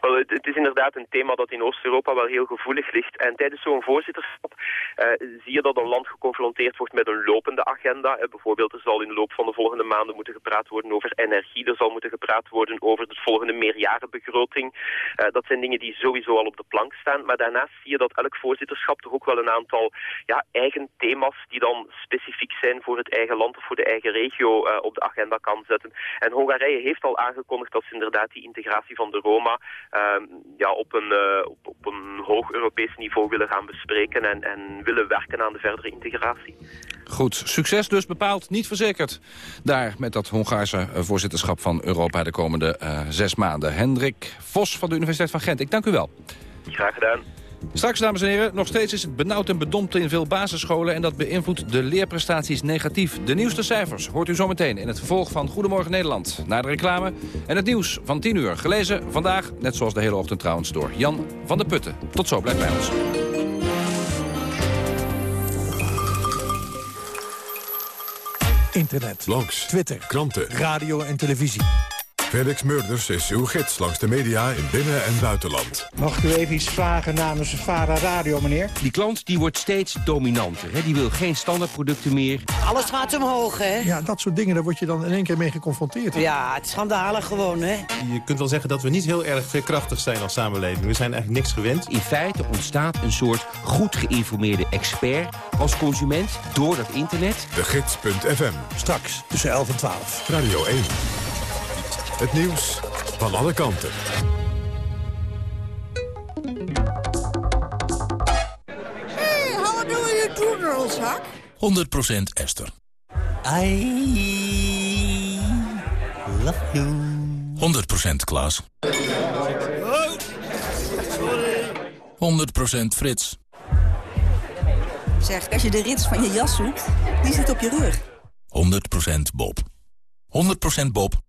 Wel, het, is inderdaad een thema dat in Oost-Europa wel heel gevoelig ligt. En tijdens zo'n voorzitterschap uh, zie je dat een land geconfronteerd wordt met een lopende agenda. Uh, bijvoorbeeld, er zal in de loop van de volgende maanden moeten gepraat worden over energie. Er zal moeten gepraat worden over de volgende meerjarenbegroting. Uh, dat zijn dingen die sowieso al op de plank staan. Maar daarnaast zie je dat elk voorzitterschap toch ook wel een aantal ja, eigen thema's die dan specifiek zijn voor het eigen land of voor de eigen regio op de agenda kan zetten. En Hongarije heeft al aangekondigd dat ze inderdaad die integratie van de Roma ja, op, een, uh, op, op, een hoog Europees niveau willen gaan bespreken en, en willen werken aan de verdere integratie. Goed, succes dus bepaald niet verzekerd. Daar met dat Hongaarse voorzitterschap van Europa de komende uh, zes maanden. Hendrik Vos van de Universiteit van Gent, ik dank u wel. Graag gedaan. Straks, dames en heren, nog steeds is het benauwd en bedompt in veel basisscholen... en dat beïnvloedt de leerprestaties negatief. De nieuwste cijfers hoort u zometeen in het vervolg van Goedemorgen Nederland. Na de reclame en het nieuws van 10 uur. Gelezen vandaag, net zoals de hele ochtend trouwens, door Jan van der Putten. Tot zo, blijf bij ons. Internet, blogs, Twitter, kranten, radio en televisie. Felix Murders is uw gids langs de media in binnen- en buitenland. Mag ik u even iets vragen namens VARA Radio, meneer? Die klant die wordt steeds dominanter. Hè? Die wil geen standaardproducten meer. Alles gaat omhoog, hè? Ja, dat soort dingen, daar word je dan in één keer mee geconfronteerd. Ja, het is schandalig gewoon, hè? Je kunt wel zeggen dat we niet heel erg veerkrachtig zijn als samenleving. We zijn eigenlijk niks gewend. In feite ontstaat een soort goed geïnformeerde expert als consument door dat internet. De Gids.fm. Straks tussen 11 en 12. Radio 1. Het nieuws van alle kanten. Hey, how do you do, girlshak? 100% Esther. I love you. 100% Klaas. 100% Frits. Zeg, als je de rits van je jas zoekt, die zit op je rug. 100% Bob. 100% Bob.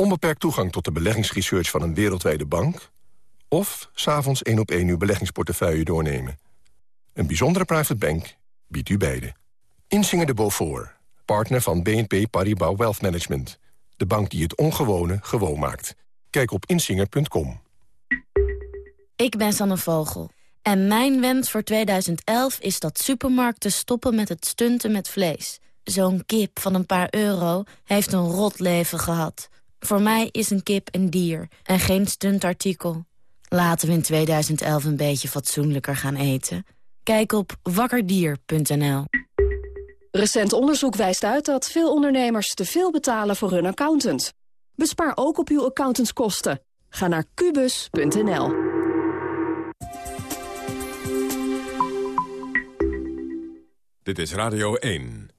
Onbeperkt toegang tot de beleggingsresearch van een wereldwijde bank... of s'avonds één op één uw beleggingsportefeuille doornemen. Een bijzondere private bank biedt u beide. Insinger de Beaufort, partner van BNP Paribas Wealth Management. De bank die het ongewone gewoon maakt. Kijk op insinger.com. Ik ben Sanne Vogel. En mijn wens voor 2011 is dat supermarkten stoppen met het stunten met vlees. Zo'n kip van een paar euro heeft een rot leven gehad. Voor mij is een kip een dier en geen stuntartikel. Laten we in 2011 een beetje fatsoenlijker gaan eten. Kijk op wakkerdier.nl. Recent onderzoek wijst uit dat veel ondernemers te veel betalen voor hun accountant. Bespaar ook op uw accountantskosten. Ga naar kubus.nl. Dit is Radio 1.